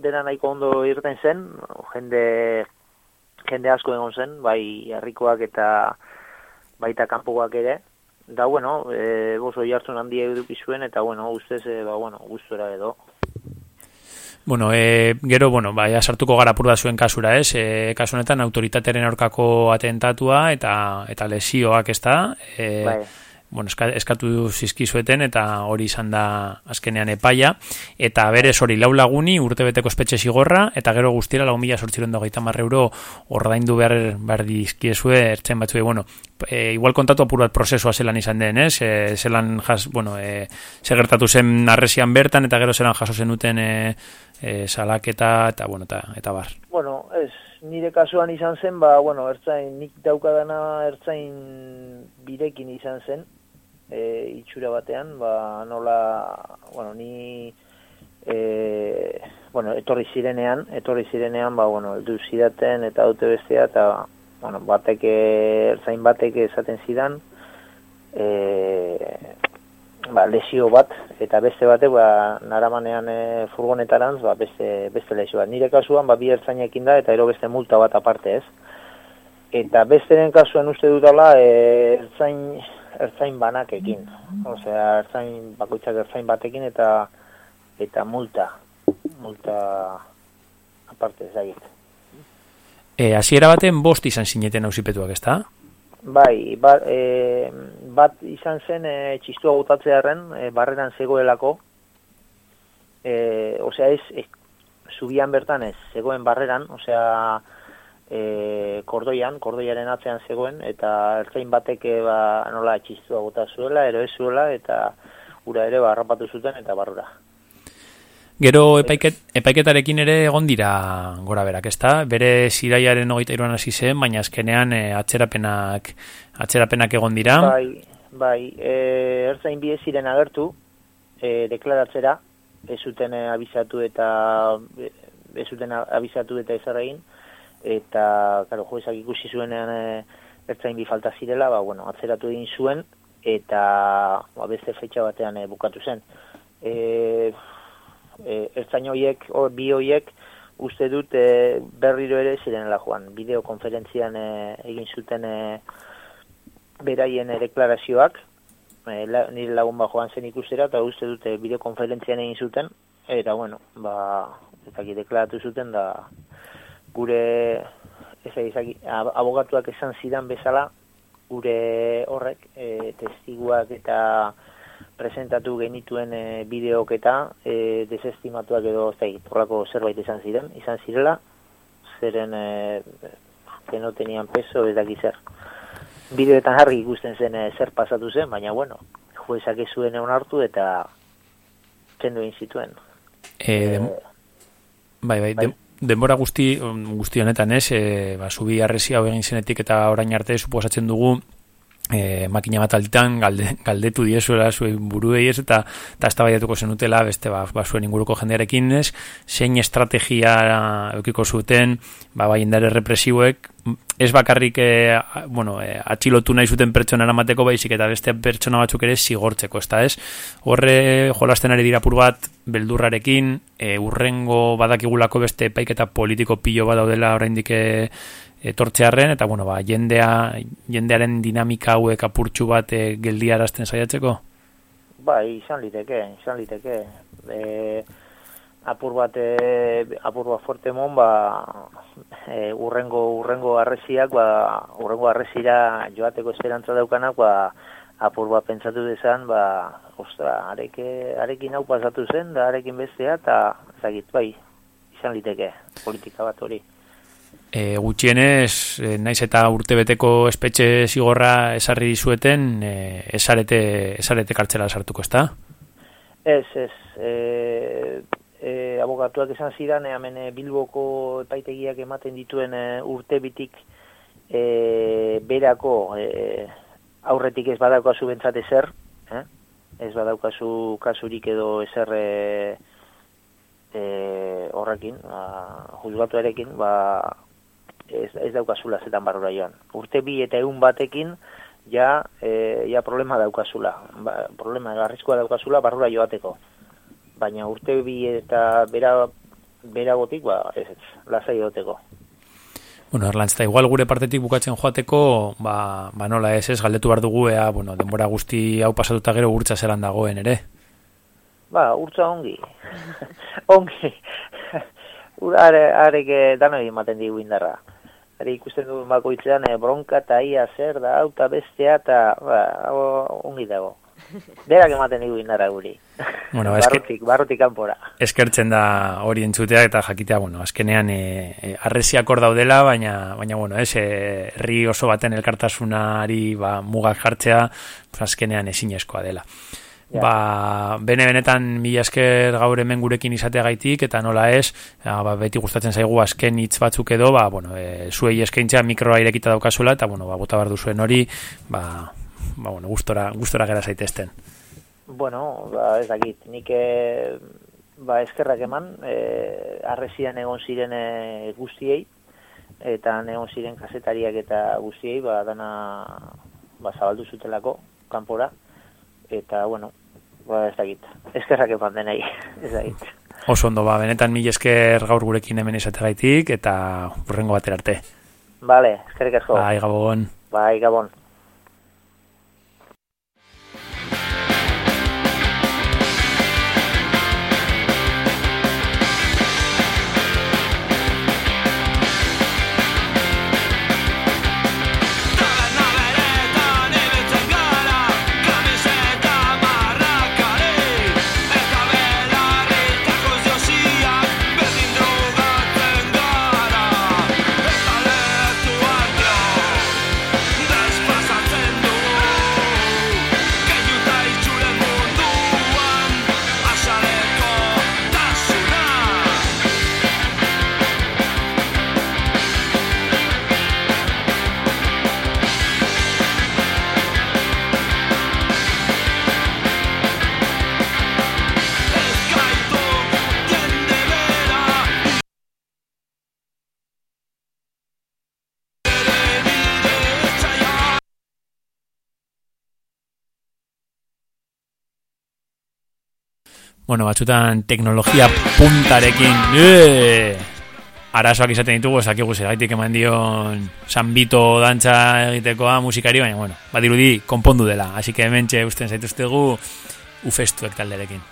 dena nahiko ondo irten zen, jende, jende asko egon zen, bai herrikoak eta baita kanpoak ere. Da, bueno, e, oso jartzen handia eduki zuen, eta, bueno, ustez, e, ba, bueno, gustora edo. Bueno, e, gero, bueno, ba, ja sartuko gara apur bat zuen kasura, ez? E, kasu honetan, autoritatearen aurkako atentatua eta eta lesioak, ez da? E, Bai. Bueno, eska, eskatu zizkizueten eta hori izan da azkenean epaia eta berez hori lau laguni urtebeteko espetxe zigorra eta gero guztiera lau mila sortziren dogeita euro ordaindu behar, behar dizkiezue ertzen batzue, bueno, e, igual kontatu apur bat prozesua zelan izan den, ez? E, zelan jas, bueno, e, zer gertatu zen arresian bertan eta gero zelan jaso zenuten e, e, salaketa eta, bueno, eta, eta bar. Bueno, ez, nire kasuan izan zen, ba, bueno, ertzain, nik daukadana ertzain birekin izan zen, e, itxura batean, ba, nola, bueno, ni, e, bueno, etorri zirenean, etorri zirenean, ba, bueno, eldu zidaten eta dute bestea, eta, bueno, batek, ertzain batek esaten zidan, e, ba, lesio bat, eta beste batek, ba, naramanean e, furgonetarantz, ba, beste, beste lesio bat. Nire kasuan, ba, bi ertzainekin da, eta ero beste multa bat aparte ez. Eta besteren kasuan uste dutala, e, ertzain, ertzain banakekin. Osea, ertzain, bakoitzak ertzain batekin, eta eta multa. Multa aparte ezagit. E, hasiera baten bost izan zineten auzipetuak, ezta? Bai, ba, e, bat izan zen e, txistua botatzearen e, barreran zegoelako. E, osea, ez, ez, zubian bertan ez, zegoen barreran, osea, e, kordoian, kordoiaren atzean zegoen, eta ertzain batek e, ba, nola txistua bota zuela, ero ez zuela, eta ura ere barrapatu zuten, eta barrura. Gero epaiket, epaiketarekin ere egon dira gora berak, ezta? Bere ziraiaren hogeita iruan hasi zen, baina azkenean e, atzerapenak, atzerapenak egon dira. Bai, bai, e, ertzain bide ziren agertu, e, deklaratzera, ez zuten e, abizatu eta e, ez zuten abizatu eta ez egin, eta, karo, joezak ikusi zuenean e, ertzain bi falta zirela, ba, bueno, atzeratu egin zuen, eta ba, beste fetxa batean e, bukatu zen. E, e, ertzain hoiek, o, bi hoiek, uste dut e, berriro ere zirenela joan. Bideokonferentzian e, egin zuten e, beraien e, deklarazioak, e, la, nire lagun bat joan zen ikustera, eta uste dute bideokonferentzian egin zuten, eta bueno, ba, eta deklaratu zuten da gure ez ab- abogatuak esan zidan bezala, gure horrek, e, testiguak eta presentatu genituen e, bideok eta e, desestimatuak edo ez horrako zerbait izan ziren, izan zirela, zeren e, que no tenían peso ez dakit zer. bideoetan argi ikusten zen eh, zer pasatu zen, baina bueno, juezak ez zuen egon hartu eta kendu egin zituen. E, dem, bai, bai, dem- denbora guzti, guzti honetan ez, e, ba, zubi arresi hau egin zenetik eta orain arte suposatzen dugu e, makina bat alditan galde, galdetu diezuela zuen buruei ez eta eta eztabaidatuko zenutela beste ba, ba zuen inguruko jendearekin ez zein estrategia eukiko zuten ba, bai indare represiboek ez bakarrik e, bueno, e, atxilotu nahi zuten pertsona eramateko baizik eta beste pertsona batzuk ere zigortzeko, ezta ez? Horre jolasten ari dira apur bat beldurrarekin, e, urrengo badakigulako beste epaiketa politiko pilo bat daudela oraindik etortzearren, eta bueno, ba, jendea, jendearen dinamika hauek apurtxu bat e, geldiarazten saiatzeko? Bai, izan liteke, izan liteke. E, apur bat, e, apur bat fuerte mon, ba, e, urrengo, urrengo arresiak, ba, urrengo arresira joateko esperantza daukanak, ba, apur bat pentsatu dezan, ba, ostra, areke, arekin hau pasatu zen, da arekin bestea, eta, ezagit, bai, izan liteke, politika bat hori. E, gutxienez, e, naiz eta urtebeteko espetxe zigorra esarri dizueten, e, esarete, esarete kartzela sartuko, ezta? Ez, ez, e, e, abogatuak esan zidan, hemen e, Bilboko epaitegiak ematen dituen e, urte bitik e, berako e, aurretik ez badaukazu bentsat ezer, eh? ez badaukazu kasurik edo ezer e, e, horrekin, ba, juzgatuarekin, ba, ez, ez daukazula zetan barrura joan. Urte bi eta egun batekin, ja, e, ja problema daukazula, ba, problema garrizkoa daukazula barrura joateko. Baina urte bi eta bera, beragotik, ba, ez, ez, lasai egoteko. Bueno, Erlantz, eta igual gure partetik bukatzen joateko, ba, ba nola ez ez, galdetu behar dugu, ea, bueno, denbora guzti hau pasatuta gero urtza zelan dagoen, ere? Ba, urtza ongi. (laughs) ongi. (laughs) Ura are, arek eh, danoi ematen digu indarra. Are ikusten du bakoitzean eh, bronka eta ia zer da, hau eta bestea eta ba, hau ongi dago. (laughs) Berak ematen digu indarra guri. Bueno, (laughs) barrutik, barrutik kanpora. Eskertzen da hori entzutea eta jakitea, bueno, azkenean e, e, arresiak hor daudela, baina, baina bueno, ez, e, herri oso baten elkartasunari ba, mugak jartzea, pues, azkenean ezinezkoa dela. Ba, bene benetan mila esker gaur hemen gurekin izateagaitik eta nola ez, ja, ba, beti gustatzen zaigu azken hitz batzuk edo, ba, bueno, e, zuei eskaintzea mikroa irekita daukazula eta bueno, ba, bota behar duzuen hori, ba, ba, bueno, gustora, gustora gera zaitezten. Bueno, ba, ez dakit, nik eh, ba, eskerrak eman, eh, arresian egon ziren eh, guztiei, eta egon ziren kasetariak eta guztiei, ba, dana ba, zabaldu zutelako, kanpora, eta, bueno, ba, ez dakit, eskerrak eman denei, ez dakit. Oso ondo, ba, benetan mila esker gaur gurekin hemen izateagaitik eta urrengo batera arte. Vale, eskerrik asko. Bai, gabon. Bai, gabon. Bueno, batzutan teknologia puntarekin eee, arazoak izaten ditugu, esakigu zeraitik eman dion sanbito dantza egitekoa musikari, baina, bueno, badirudi konpondu dela. Así que hemen txe usten zaituztegu ufestuek talderekin.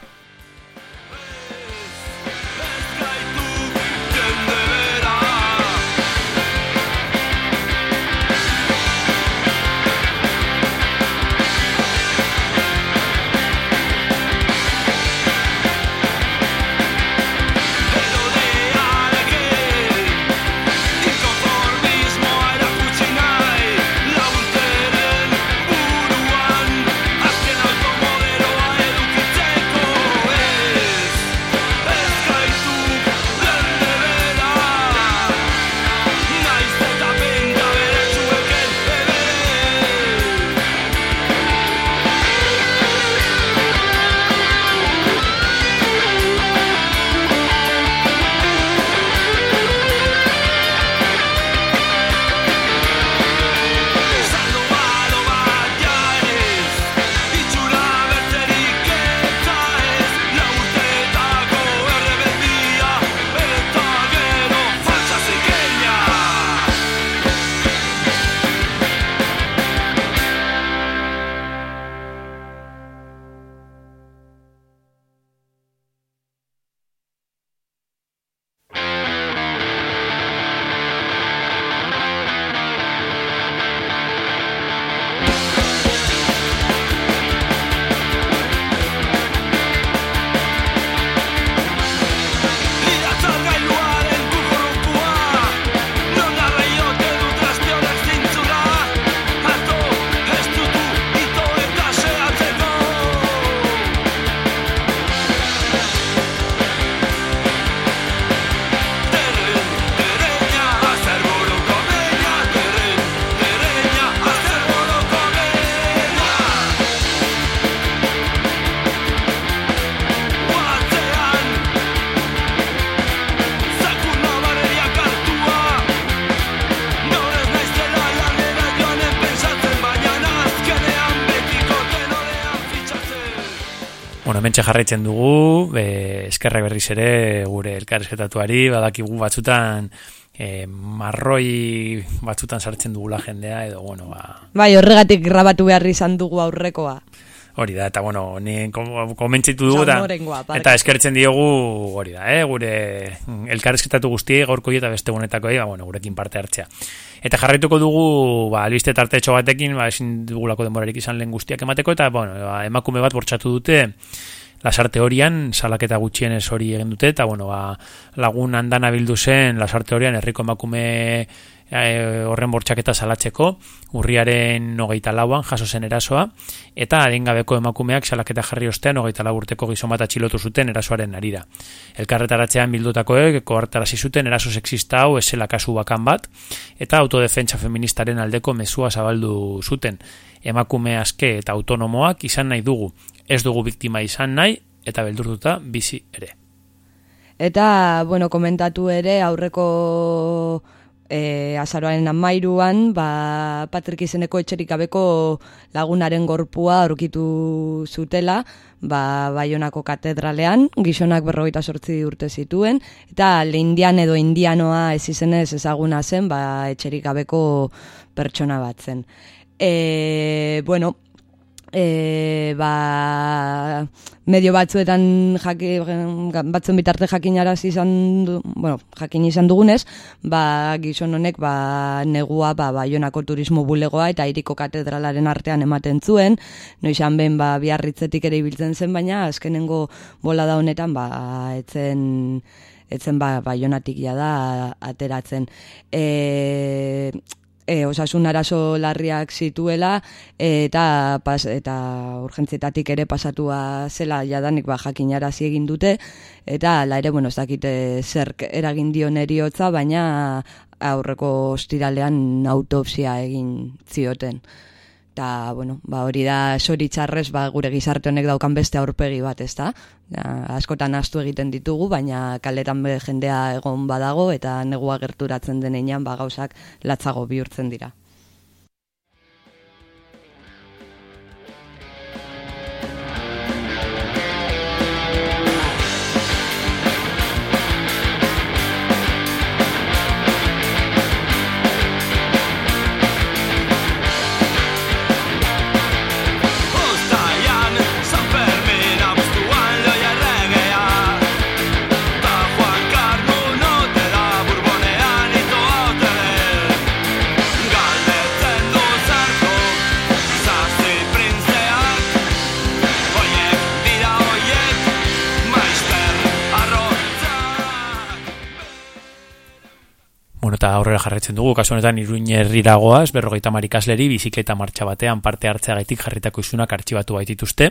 Bueno, mentxe jarraitzen dugu, e, eskerrak berriz ere gure elkarrezketatuari, badakigu batzutan e, marroi batzutan sartzen dugula jendea, edo, bueno, ba, Bai, horregatik grabatu behar izan dugu aurrekoa. hori da, eta, bueno, ni kom- komentzitu dugu, barkatu. eta eskertzen diogu, hori da, eh, gure elkarrezketatu guztiei, gaurkoi eta beste gunetakoei, ba, bueno, gurekin parte hartzea. Eta jarraituko dugu, ba, albiste tartetxo batekin, ba, ezin dugulako denborarik izan lehen guztiak emateko, eta, bueno, ba, emakume bat bortxatu dute, lasarte horian, salaketa gutxienez hori egin dute, eta, bueno, ba, lagun andana bildu zen, lasarte horian, herriko emakume eh, horren bortxaketa salatzeko, urriaren hogeita lauan, jaso zen erasoa, eta adingabeko emakumeak salaketa jarri ostean hogeita lau urteko gizon bat atxilotu zuten erasoaren arira. Elkarretaratzean bildutakoek koartarazi zuten eraso sexista hau esela kasu bakan bat, eta autodefentsa feministaren aldeko mezua zabaldu zuten. Emakume aske eta autonomoak izan nahi dugu, ez dugu biktima izan nahi, eta beldurtuta bizi ere. Eta, bueno, komentatu ere aurreko e, azaroaren amairuan, ba, Patrik izeneko etxerik gabeko lagunaren gorpua aurkitu zutela, ba, Baionako katedralean, gizonak berrogeita sortzi urte zituen, eta leindian edo indianoa ez izenez ezaguna zen, ba, etxerik gabeko pertsona bat zen. E, bueno, e, ba, medio batzuetan jaki, batzuen bitarte jakinarazi izan du, bueno, jakin izan dugunez, ba, gizon honek ba, negua ba, Baionako turismo bulegoa eta iriko katedralaren artean ematen zuen, noizan ben ba, biarritzetik ere ibiltzen zen, baina azkenengo bolada honetan ba, etzen etzen ba, baionatik jada ateratzen. E, e, osasun arazo larriak zituela eta pas, eta urgentzietatik ere pasatua zela jadanik ba jakinarazi egin dute eta hala ere bueno ez dakite zerk eragin dion eriotza baina aurreko ostiralean autopsia egin zioten. Eta, bueno, ba, hori da soritzarrez ba, gure gizarte honek daukan beste aurpegi bat, ezta? Ja, askotan astu egiten ditugu, baina kaletan jendea egon badago eta negua gerturatzen denean ba, gauzak latzago bihurtzen dira. Eta aurrera jarraitzen dugu, kasu honetan iruñerriragoaz, berrogeita marikasleri, bizikleta martxa batean parte hartzeagaitik jarritako izunak artxibatu baitituzte.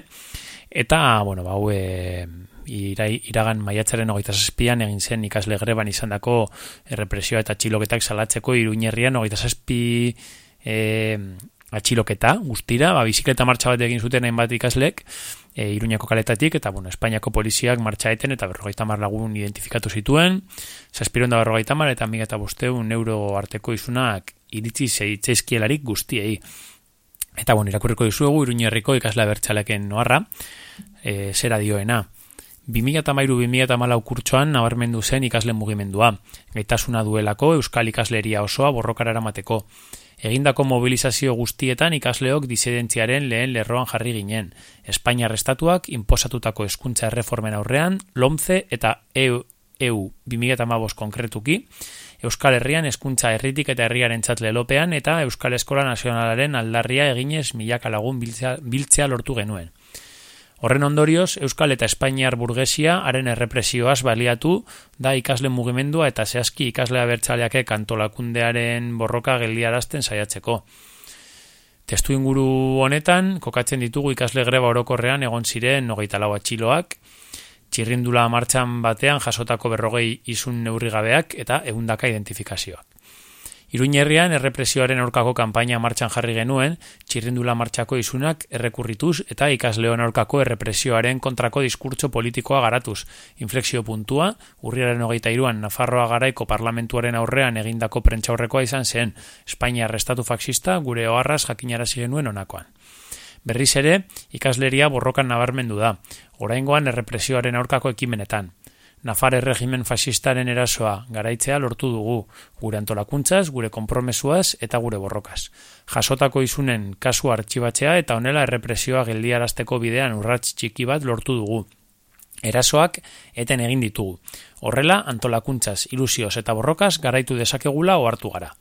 Eta, bueno, ba, e, iragan maiatzaren hogeita zazpian egin zen ikasle greban izandako errepresioa eta atxiloketak salatzeko iruñerrian hogeita zazpi e, atxiloketa guztira, ba, bizikleta martxa bat egin zuten hainbat ikaslek, e, Iruñako kaletatik, eta, bueno, Espainiako poliziak martxa eten, eta berrogeita mar lagun identifikatu zituen, zazpiron da berrogeita mar, eta mila eta bosteun euro arteko izunak iritzi zeitzeizkielarik guztiei. Eta, bueno, irakurriko dizuegu, Iruñerriko ikasla bertxaleken noarra, e, zera dioena. 2008-2008 kurtsoan nabarmendu zen ikasle mugimendua. Gaitasuna duelako Euskal ikasleria osoa borrokara eramateko. Egindako mobilizazio guztietan ikasleok disidentziaren lehen lerroan jarri ginen. Espainiar estatuak inposatutako hezkuntza erreformen aurrean, LOMCE eta EU, EU 2008 konkretuki, Euskal Herrian hezkuntza herritik eta herriaren lelopean eta Euskal Eskola Nazionalaren aldarria eginez milaka lagun biltzea, biltzea lortu genuen. Horren ondorioz, Euskal eta Espainiar burgesia haren errepresioaz baliatu da ikasle mugimendua eta zehazki ikasle abertzaleak kantolakundearen borroka geldiarazten saiatzeko. Testu inguru honetan, kokatzen ditugu ikasle greba orokorrean egon ziren hogeita lau atxiloak, txirrindula martxan batean jasotako berrogei izun neurrigabeak eta egundaka identifikazioak. Iruñerrian errepresioaren aurkako kanpaina martxan jarri genuen, txirrindula martxako isunak errekurrituz eta ikasleon aurkako errepresioaren kontrako diskurtso politikoa garatuz. Inflexio puntua, urriaren hogeita iruan Nafarroa garaiko parlamentuaren aurrean egindako prentxaurrekoa izan zen, Espainia arrestatu faxista gure oharraz jakinarazi genuen onakoan. Berriz ere, ikasleria borrokan nabarmendu da, oraingoan errepresioaren aurkako ekimenetan. Nafar erregimen fasistaren erasoa garaitzea lortu dugu, gure antolakuntzaz, gure konpromesuaz eta gure borrokaz. Jasotako izunen kasu artxibatzea eta honela errepresioa geldiarazteko bidean urrats txiki bat lortu dugu. Erasoak eten egin ditugu. Horrela, antolakuntzaz, ilusioz eta borrokaz garaitu dezakegula ohartu gara.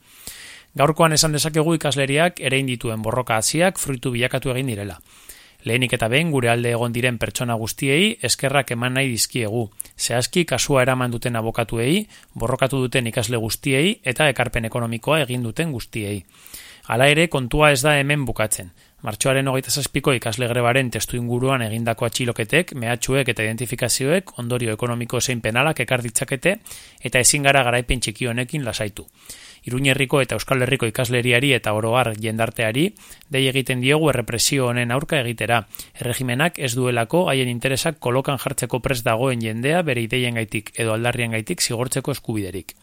Gaurkoan esan dezakegu ikasleriak ere dituen borroka hasiak fruitu bilakatu egin direla. Lehenik eta behin gure alde egon diren pertsona guztiei eskerrak eman nahi dizkiegu. Zehazki kasua eraman duten abokatuei, borrokatu duten ikasle guztiei eta ekarpen ekonomikoa egin duten guztiei. Hala ere, kontua ez da hemen bukatzen. Martxoaren hogeita zazpiko ikasle grebaren testu inguruan egindako atxiloketek, mehatxuek eta identifikazioek ondorio ekonomiko zein penalak ekar ditzakete eta ezin gara garaipen txiki honekin lasaitu. Iruñerriko eta Euskal Herriko ikasleriari eta oroar jendarteari dei egiten diogu errepresio honen aurka egitera. Erregimenak ez duelako haien interesak kolokan jartzeko prest dagoen jendea bere ideien gaitik edo aldarrien gaitik zigortzeko eskubiderik.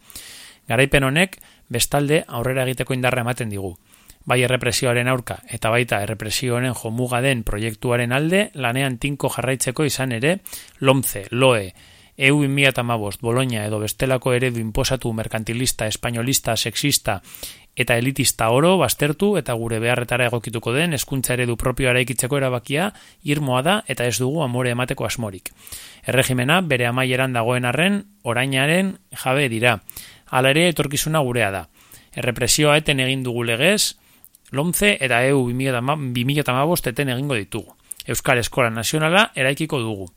Garaipen honek bestalde aurrera egiteko indarra ematen digu. Bai errepresioaren aurka eta baita errepresio honen jomuga den proiektuaren alde lanean tinko jarraitzeko izan ere lomze, loe, EU 2008, Bologna edo bestelako eredu inposatu merkantilista, espainolista, sexista eta elitista oro baztertu eta gure beharretara egokituko den hezkuntza eredu propioa eraikitzeko erabakia irmoa da eta ez dugu amore emateko asmorik. Erregimena bere amaieran dagoen arren orainaren jabe dira. Hala ere etorkizuna gurea da. Errepresioa eten egin dugu legez, lomze eta EU 2008 eten egingo ditugu. Euskal Eskola Nazionala eraikiko dugu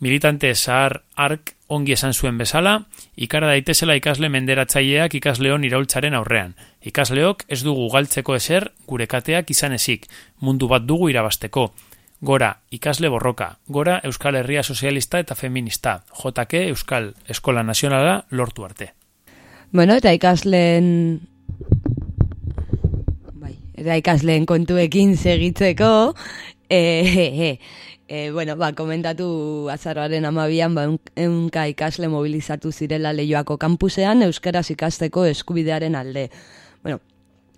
militante zahar ark ongi esan zuen bezala, ikara daitezela ikasle menderatzaileak ikasleon iraultzaren aurrean. Ikasleok ez dugu galtzeko eser gure kateak izan ezik, mundu bat dugu irabasteko. Gora, ikasle borroka, gora Euskal Herria Sozialista eta Feminista, JK Euskal Eskola Nazionala lortu arte. Bueno, eta ikasleen... Bai, eta ikasleen kontuekin segitzeko, eh, E, bueno, ba, komentatu azaroaren amabian, ba, eunka ikasle mobilizatu zirela lehioako kampusean, euskaraz ikasteko eskubidearen alde. Bueno,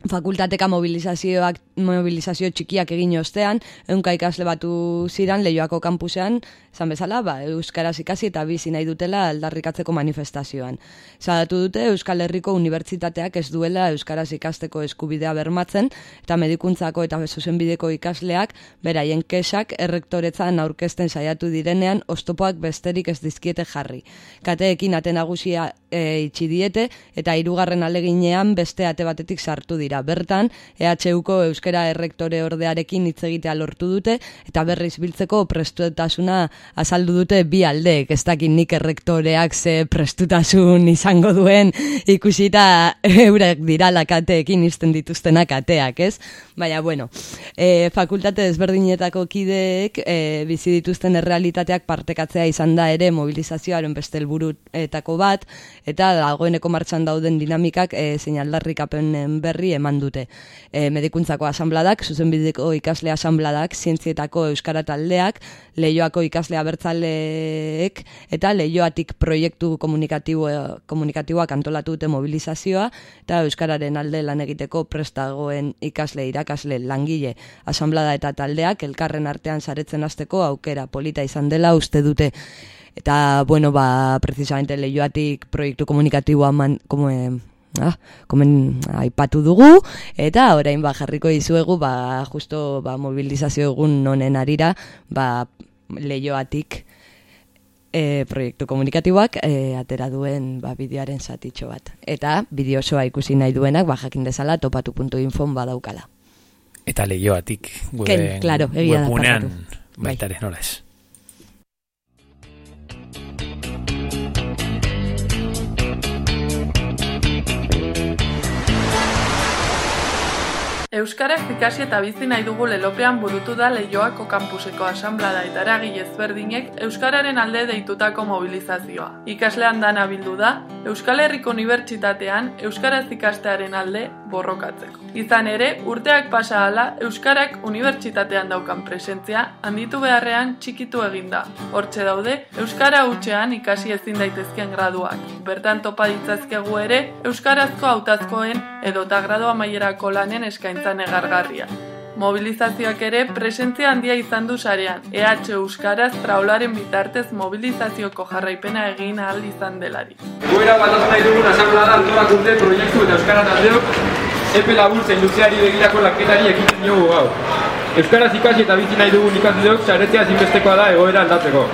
fakultateka mobilizazioak mobilizazio txikiak egin ostean, eunka ikasle batu ziran lehioako kampusean, zan bezala, ba, euskaraz ikasi eta bizi nahi dutela aldarrikatzeko manifestazioan. Zadatu dute Euskal Herriko Unibertsitateak ez duela euskaraz ikasteko eskubidea bermatzen, eta medikuntzako eta zuzenbideko ikasleak, beraien kesak errektoretzan aurkezten saiatu direnean, ostopoak besterik ez dizkiete jarri. Kateekin ate nagusia e, itxi diete, eta hirugarren aleginean beste ate batetik sartu dira. Bertan, EHUko euskera errektore ordearekin hitz egitea lortu dute, eta berriz biltzeko prestuetasuna azaldu dute bi aldeek, ez dakit nik errektoreak ze prestutasun izango duen ikusita eurek dira lakateekin izten dituztenak ateak, ez? Baina, bueno, e, fakultate desberdinetako kideek e, bizi dituzten errealitateak partekatzea izan da ere mobilizazioaren beste helburuetako bat, eta dagoeneko martxan dauden dinamikak e, zeinaldarrikapenen berri eman dute. E, medikuntzako asanbladak, zuzenbideko ikasle asanbladak, zientzietako euskara taldeak, lehioako ikasle abertzaleek, eta lehioatik proiektu komunikatibo, komunikatiboak antolatu dute mobilizazioa, eta euskararen alde lan egiteko prestagoen ikasle irakasle langile asanblada eta taldeak, elkarren artean saretzen hasteko aukera polita izan dela uste dute. Eta, bueno, ba, precisamente lehioatik proiektu komunikatiboa man, como, eh, ah, komen aipatu dugu, eta orain ba, jarriko dizuegu, ba, justo ba, mobilizazio egun nonen arira, ba, lehioatik e, proiektu komunikatiboak e, atera duen ba, bideoaren zatitxo bat. Eta bideo osoa ikusi nahi duenak, ba, jakin dezala topatu.info badaukala. Eta lehioatik, Ken, claro, pasatu. baitare, nola ez. Euskaraz ikasi eta bizi nahi dugu lelopean burutu da Leioako kampuseko asanblada eta eragile ezberdinek Euskararen alde deitutako mobilizazioa. Ikaslean dana bildu da, Euskal Herriko Unibertsitatean Euskaraz ikastearen alde borrokatzeko. Izan ere, urteak pasa hala, Euskarak unibertsitatean daukan presentzia handitu beharrean txikitu eginda. Hortxe daude, Euskara hutsean ikasi ezin daitezkeen graduak. Bertan topa ditzazkegu ere, Euskarazko hautazkoen edota gradu amaierako lanen eskaintzan egargarria. Mobilizazioak ere presentzia handia izan du sarean, EH Euskaraz traularen bitartez mobilizazioko jarraipena egin ahal izan delari. Goera bat nahi dugun asamblada antolakunde proiektu eta Euskara taldeok epe labur zein luzeari begirako lanketari ekiten diogu gau. Euskaraz ikasi eta bizi nahi dugun ikasleok saretzea zinbestekoa da egoera aldatzeko.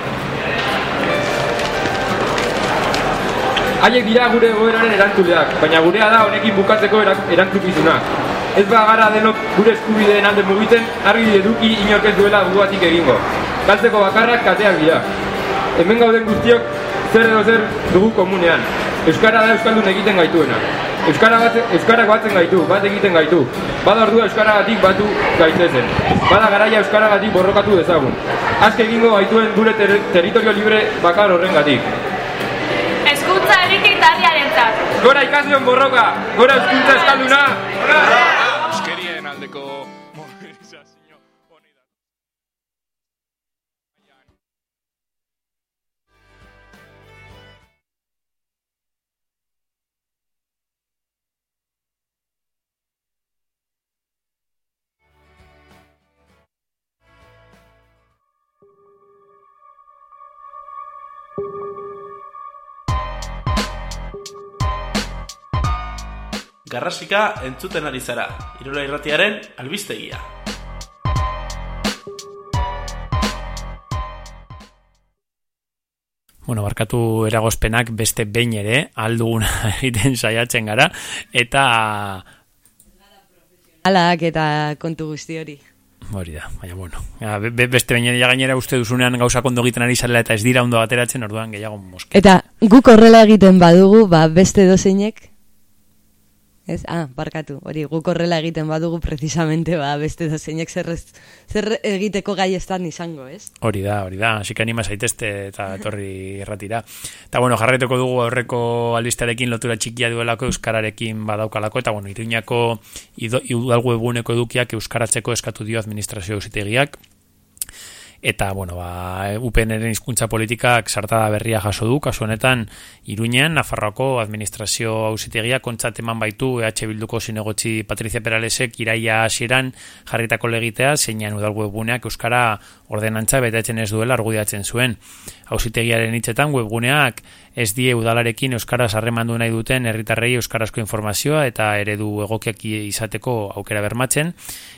Haiek dira gure egoeraren erantzuleak, baina gurea da honekin bukatzeko erantzukizuna. Ez bagara denok gure eskubideen alde mugitzen, argi eduki inork ez duela gugatik egingo. Galtzeko bakarrak kateak dira. Hemen gauden guztiok zer edo zer dugu komunean. Euskara da Euskaldun egiten gaituena. Euskara bat, Euskarak batzen gaitu, bat egiten gaitu. Bada ordua Euskaragatik batu gaitezen. Bada garaia Euskaragatik borrokatu dezagun. Azke egingo gaituen gure ter territorio libre bakar horrengatik. Eskuntza herritarriarentzat. Gora ikasleon borroka, gora Euskalduna Euskalduna! Euskerien aldeko mobilizazio. Garrasika entzuten ari zara, Irola Irratiaren albistegia. Bueno, barkatu eragozpenak beste behin ere, alduguna (laughs) egiten saiatzen gara, eta Alak eta kontu guzti hori. hori da, baina bueno. Ja, be- be- beste ere ja gainera uste duzunean gauza ondo egiten ari zarela eta ez dira ondo ateratzen, orduan gehiago moske. Eta guk horrela egiten badugu, ba, beste dozeinek, ez? Ah, barkatu, hori, guk horrela egiten badugu precisamente, ba, beste dozeinek zer, ez- zer egiteko gai estan izango, ez? Hori da, hori da, así que anima zaitezte eta etorri erratira. Eta bueno, jarraituko dugu aurreko albistearekin lotura txikia duelako euskararekin badaukalako eta bueno, Iruñako ido- udal webuneko edukiak euskaratzeko eskatu dio administrazio auzitegiak eta bueno, ba, UPNren hizkuntza politikak sartada berria jaso du, kasu honetan Iruñean Nafarroako administrazio auzitegia kontzat eman baitu EH Bilduko zinegotzi Patricia Peralesek iraia hasieran jarritako legitea zeinan udal webguneak euskara ordenantza betetzen ez duela argudiatzen zuen. Auzitegiaren hitzetan webguneak ez die udalarekin euskaraz harremandu nahi duten herritarrei euskarazko informazioa eta eredu egokiak izateko aukera bermatzen,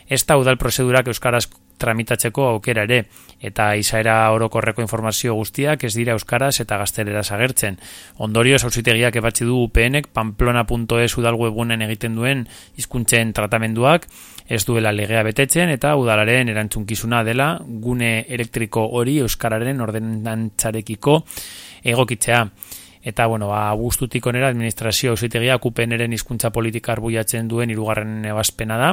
ez da udal prozedurak euskaraz tramitatzeko aukera ere eta izaera orokorreko informazio guztiak ez dira euskaraz eta gazteleraz agertzen. Ondorioz auzitegiak ebatzi du UPNek pamplona.es udal webunen egiten duen hizkuntzen tratamenduak ez duela legea betetzen eta udalaren erantzunkizuna dela gune elektriko hori euskararen ordenantzarekiko egokitzea. Eta, bueno, ba, guztutik onera administrazio auzitegia kupeneren hizkuntza politika arbuiatzen duen hirugarren ebazpena da.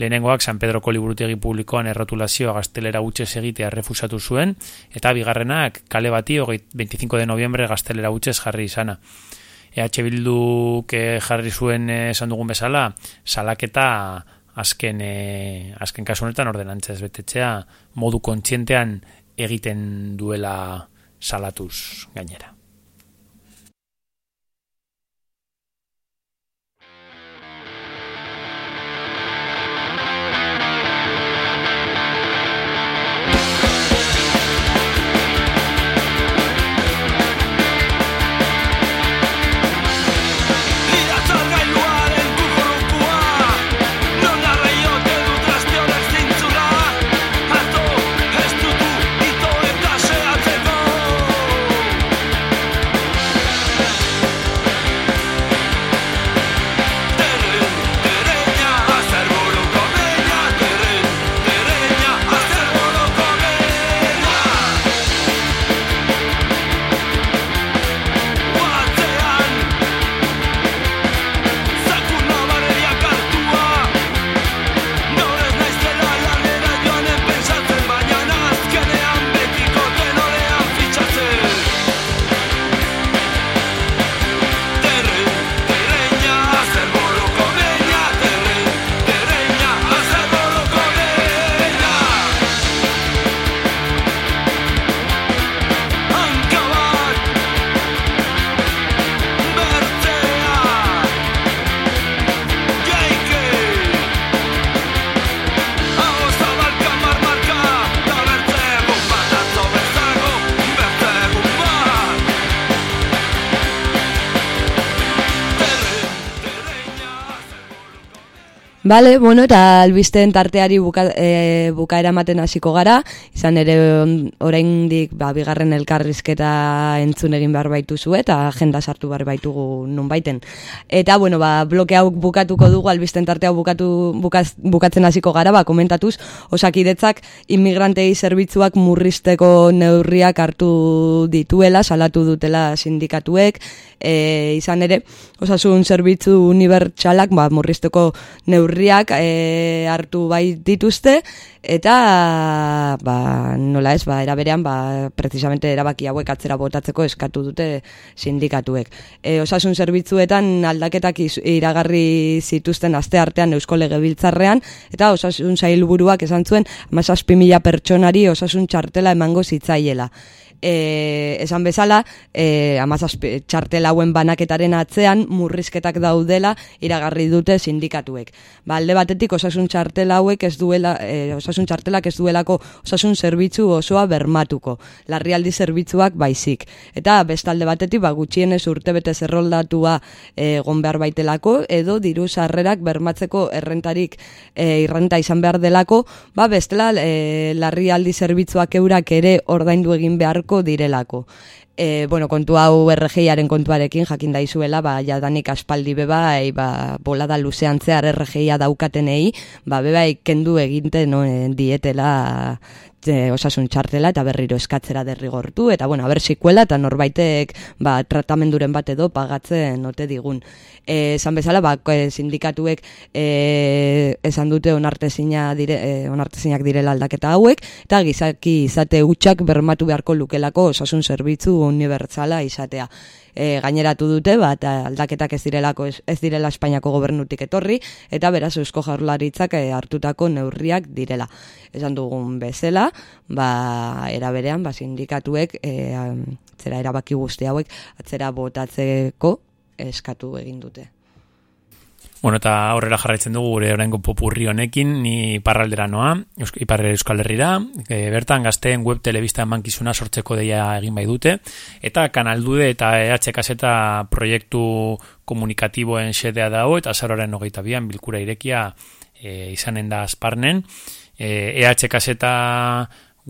Lehenengoak San Pedroko liburutegi publikoan errotulazioa gaztelera utxez egitea refusatu zuen, eta bigarrenak kale bati hogei- 25 de noviembre gaztelera utxez jarri izana. EH Bilduk jarri zuen eh, esan dugun bezala, salaketa azken, eh, azken kasu honetan ordenantza betetzea modu kontzientean egiten duela salatuz gainera. Bale, bueno, eta albisteen tarteari buka, e, bukaera ematen hasiko gara, izan ere oraindik ba, bigarren elkarrizketa entzun egin behar baituzu eta agenda sartu behar baitugu nun baiten. Eta, bueno, ba, bloke hau bukatuko dugu, albisteen tarte hau bukatu, bukaz, bukatzen hasiko gara, ba, komentatuz, osakidetzak inmigrantei zerbitzuak murrizteko neurriak hartu dituela, salatu dutela sindikatuek, e, izan ere, osasun zerbitzu unibertsalak ba, murrizteko neurriak e, hartu bai dituzte, eta ba, nola ez, ba, eraberean, ba, precisamente erabaki hauek atzera botatzeko eskatu dute sindikatuek. E, osasun zerbitzuetan aldaketak iragarri zituzten aste artean Eusko Legebiltzarrean, eta osasun sailburuak esan zuen, amazazpi mila pertsonari osasun txartela emango zitzaiela e, esan bezala, e, amazazpi, txartel hauen banaketaren atzean murrizketak daudela iragarri dute sindikatuek. Ba, alde batetik osasun txartel hauek ez duela, e, osasun txartelak ez duelako osasun zerbitzu osoa bermatuko, larrialdi zerbitzuak baizik. Eta bestalde batetik, ba, gutxienez urtebete zerroldatua egon behar baitelako, edo diru sarrerak bermatzeko errentarik e, irrenta izan behar delako, ba, bestela e, larrialdi zerbitzuak eurak ere ordaindu egin beharko direlako. E, bueno, kontu hau RGIaren kontuarekin jakin daizuela, ba, jadanik aspaldi bebai, ba, bolada luzean zehar RGIa daukatenei, ba, bebai kendu eginte no, dietela e, osasun txartela eta berriro eskatzera derrigortu, eta bueno, haber sikuela eta norbaitek ba, tratamenduren bat edo pagatzen ote digun. E, esan bezala, ba, ko- sindikatuek e, esan dute onartezina dire, e, onartezinak direla aldaketa hauek, eta gizaki izate hutsak bermatu beharko lukelako osasun zerbitzu unibertsala izatea. E, gaineratu dute, ba, eta aldaketak ez direlako ez, direla Espainiako gobernutik etorri, eta beraz Eusko Jaurlaritzak e, hartutako neurriak direla. Esan dugun bezala, ba, era berean, ba, sindikatuek e, am, zera erabaki guzti hauek atzera botatzeko eskatu egin dute. Bueno, eta aurrera jarraitzen dugu gure oraingo popurri honekin, ni iparraldera noa, Iparre Euskal Herrira, e, bertan gazteen web telebista emankizuna sortzeko deia egin bai dute, eta kanaldude eta EH kaseta proiektu komunikatiboen xedea dago, eta azaroaren hogeita bian bilkura irekia e, izanen da asparnen, e, EH kaseta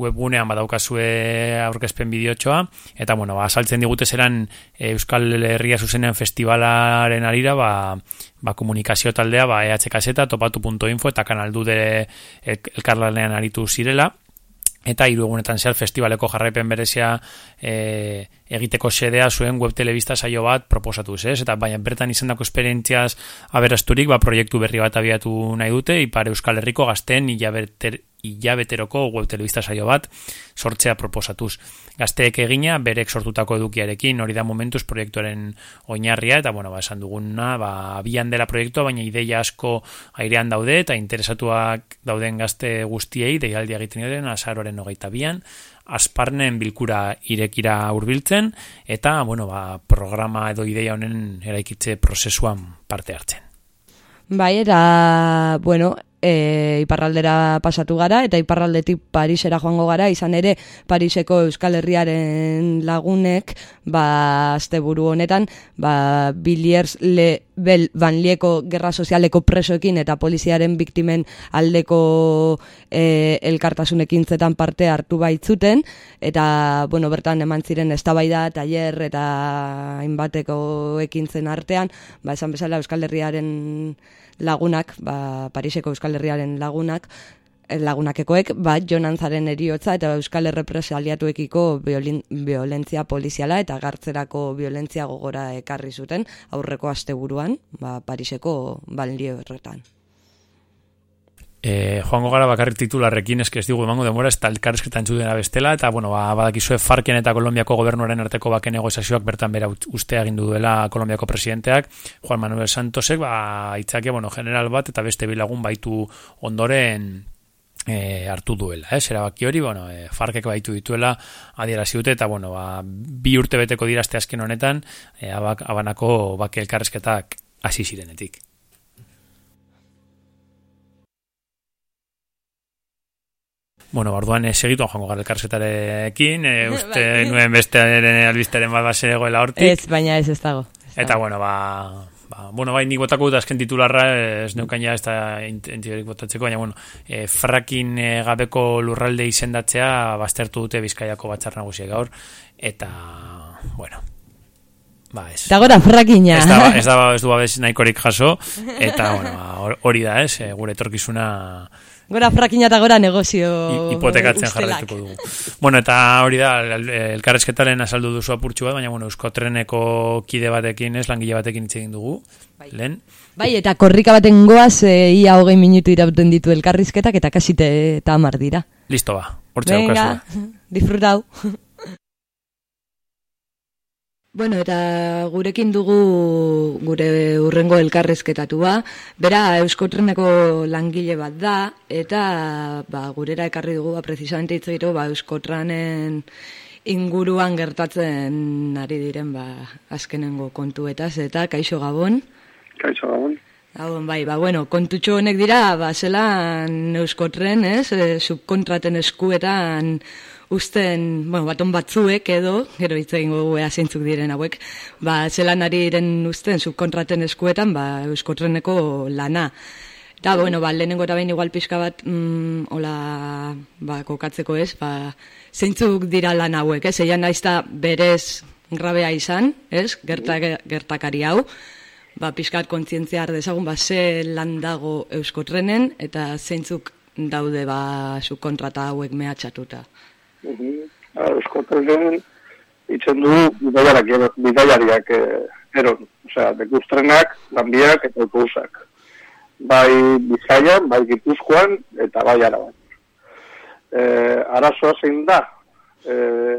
webgunean badaukazue aurkezpen bideotxoa, eta bueno, ba, saltzen digute zeran e, Euskal Herria zuzenean festivalaren arira, ba, ba, komunikazio taldea, ba, EH kaseta, topatu.info eta kanaldude el, elkarlanean aritu zirela, eta hiru egunetan zehar festivaleko jarraipen berezia e, egiteko xedea zuen web telebista saio bat proposatuz, ez? Eta baina bertan izandako esperientziaz aberasturik, ba, proiektu berri bat abiatu nahi dute, Ipar Euskal Herriko gazten hilabeter, hilabeteroko web telebista saio bat sortzea proposatuz. Gazteek egina, berek sortutako edukiarekin, hori da momentuz proiektuaren oinarria, eta bueno, ba, esan duguna, ba, abian dela proiektua, baina ideia asko airean daude, eta interesatuak dauden gazte guztiei, deialdia egiten duten, azaroren hogeita bian, asparnen bilkura irekira hurbiltzen eta bueno, ba, programa edo ideia honen eraikitze prozesuan parte hartzen. Bai, eta, bueno, e, iparraldera pasatu gara, eta iparraldetik Parisera joango gara, izan ere Pariseko Euskal Herriaren lagunek, ba, asteburu honetan, ba, Biliers le bel banlieko gerra sozialeko presoekin eta poliziaren biktimen aldeko e, elkartasunekin zetan parte hartu baitzuten, eta, bueno, bertan eman ziren eztabaida, tailer eta hainbateko ekintzen artean, ba, esan bezala Euskal Herriaren lagunak, ba, Pariseko Euskal Herriaren lagunak, eh, lagunakekoek, ba, Jonantzaren eriotza eta Euskal Errepresaliatuekiko violin, violentzia poliziala eta gartzerako violentzia gogora ekarri zuten aurreko asteburuan, ba, Pariseko balio horretan. E, joango gara bakarrik titularrekin eske ez digu emango demora ez eta elkarrezketan txudena bestela eta bueno, ba, badakizue Farken eta Kolombiako gobernuaren arteko bake negoziazioak bertan bera uste agindu duela Kolombiako presidenteak Juan Manuel Santosek ba, itzake, bueno, general bat eta beste bilagun baitu ondoren e, hartu duela, ez, erabaki hori, bueno, e, Farkek baitu dituela adierazi dute, eta, bueno, ba, bi urte beteko dirazte azken honetan, e, abanako bake elkarrezketak hasi zirenetik. Bueno, orduan eh, segitu joango gara elkarrezketarekin, e, (laughs) uste Bai. nuen beste albisteren bat base egoela hortik. Ez, baina ez ez dago. Eta, bueno, ba, ba, bueno, bai, nik botako dut azken titularra, eh, ez neukan ja ez da entiorik botatzeko, baina, bueno, e, frakin e, gabeko lurralde izendatzea baztertu dute bizkaiako batzar nagusiek gaur, eta, bueno, ba, ez. Eta gora frakina. Ez da, ez (laughs) da, ez du babes nahikorik jaso, eta, bueno, ba, hor- hori da, ez, gure etorkizuna Gora frakina eta gora negozio hi- hipotekatzen jarraituko dugu. Bueno, eta hori da, el- elkarrezketaren azaldu duzu apurtxu bat, baina, bueno, Euskotreneko kide batekin, ez, langile batekin hitz egin dugu, lehen. Bai, eta korrika baten goaz, e, ia hogei minutu irauten ditu elkarrizketak, eta kasite eta amar dira. Listo ba, hortxe Venga, daukazue. disfrutau. Bueno, eta gurekin dugu gure urrengo elkarrezketatua. Bera, Euskotreneko langile bat da, eta ba, gurera ekarri dugu, ba, precisamente hitz egiteko, ba, Euskotranen inguruan gertatzen ari diren ba, azkenengo kontuetaz, eta kaixo gabon. Kaixo gabon. Gabon, bai, ba, bueno, kontutxo honek dira, ba, zelan Euskotren, ez, e, subkontraten eskuetan usten, bueno, baton batzuek edo, gero hitz egingo ea zeintzuk diren hauek, ba, zelan ari diren usten subkontraten eskuetan, ba, Euskotreneko lana. Eta, bueno, ba, lehenengo eta behin igual pixka bat, mm, hola, ba, kokatzeko ez, ba, zeintzuk dira lan hauek, ez, eian naiz da berez grabea izan, ez, Gerta, gertakari hau, ba, pixkat kontzientzia har dezagun, ba, ze lan dago Euskotrenen, eta zeintzuk daude, ba, subkontrata hauek mehatxatuta. Euskotrenen itzen du bidaiariak, bidaiariak eh, eron, osea, dekustrenak, lanbiak eta autobusak. Bai Bizkaian, bai Gipuzkoan eta bai Araban. Eh, arazoa zein da, eh,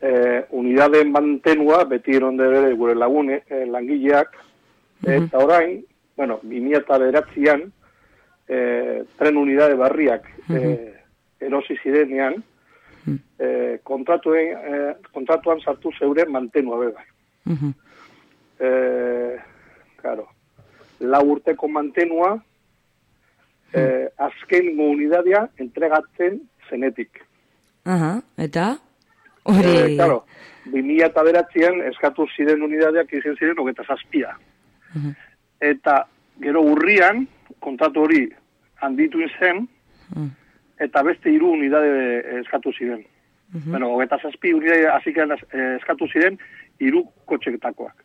eh, unidadeen mantenua beti eronde bere gure lagune, eh, langileak, eta orain, bueno, 2009an, eh, tren unidade barriak eh, erosi zirenean, eh, kontratuen, eh, kontratuan sartu zeure mantenua beba. Eh, claro, lau urteko mantenua eh, azkengo unidadea entregatzen zenetik. Aha, eta? Hori... Eh, claro, 2000 eta beratzean eskatu ziren unidadeak izan ziren hogeta zazpia. Eta gero urrian, kontratu hori handitu zen, eta beste hiru unidade eskatu ziren. Bueno, hogeta zazpi unidade azikean eh, eskatu ziren hiru kotxetakoak.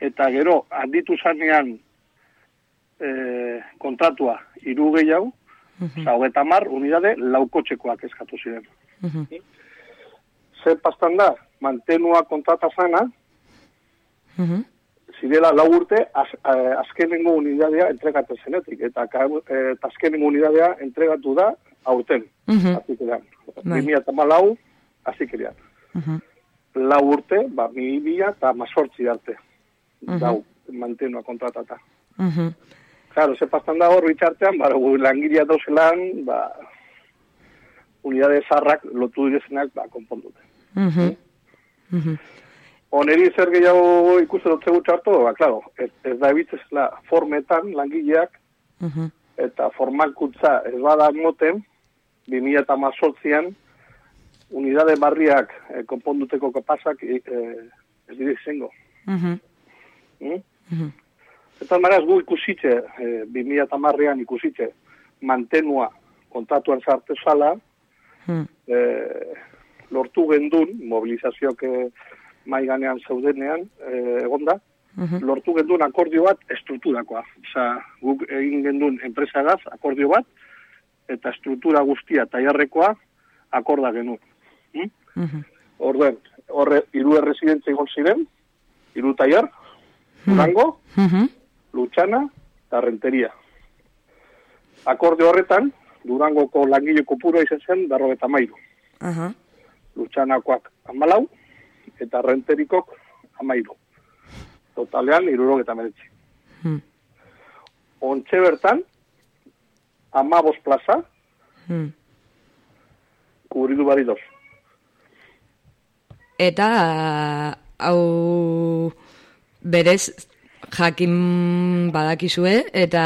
Eta gero, handitu zanean eh, kontratua hiru gehiago, Osa, hogeta mar, unidade, lau kotxekoak eskatu ziren. Zer pastan da, mantenua kontrata zana, zirela lau urte, az, eh, azkenengo unidadea entregatzen zenetik, eta eta azkenengo unidadea entregatu da aurten, Mhm. azikerean. Bai. 2000 eta malau, azikerean. Lau urte, ba, 2000 eta mazortzi arte, Mhm. dau, mantenua kontratata. Mhm. Claro, ze pastan da hor bitxartean, ba, langiria dauzelan, ba, unidade zarrak lotu direzenak, ba, konpondute. Mhm. Mhm. Oneri zer gehiago ikusten dut zegu txarto, ba, claro, ez, ez da ebitzezela formetan langileak, Mhm. eta formalkuntza ez bada moten, 2000 eta mazortzian, unidade barriak eh, konponduteko kapasak eh, ez dire izango. Mhm. Mm? Mhm. Eta maraz gu ikusitxe, eh, 2000 eta marrean ikusitxe, mantenua kontratuan sartu zala, Mhm. eh, lortu gendun, mobilizazioak eh, mai ganean zeudenean, eh, egonda, Mhm. lortu gendun akordio bat estrukturakoa. Osa, guk egin gendun enpresagaz akordio bat, eta estruktura guztia taiarrekoa akorda genuen. Mm? Mhm. Orduen, horre, hiru erresidentza egon ziren, hiru taiar, Durango, Mhm. Lutxana eta Renteria. Akorde horretan, Durangoko langile kopura izan zen, darro eta mairu. Aha. Lutxanakoak amalau, eta Renterikok amairu. Totalean, iruro eta meretzi. Mhm. Ontxe bertan, amabos plaza, Mhm. kubridu baridoz. Eta hau berez jakin badakizue eta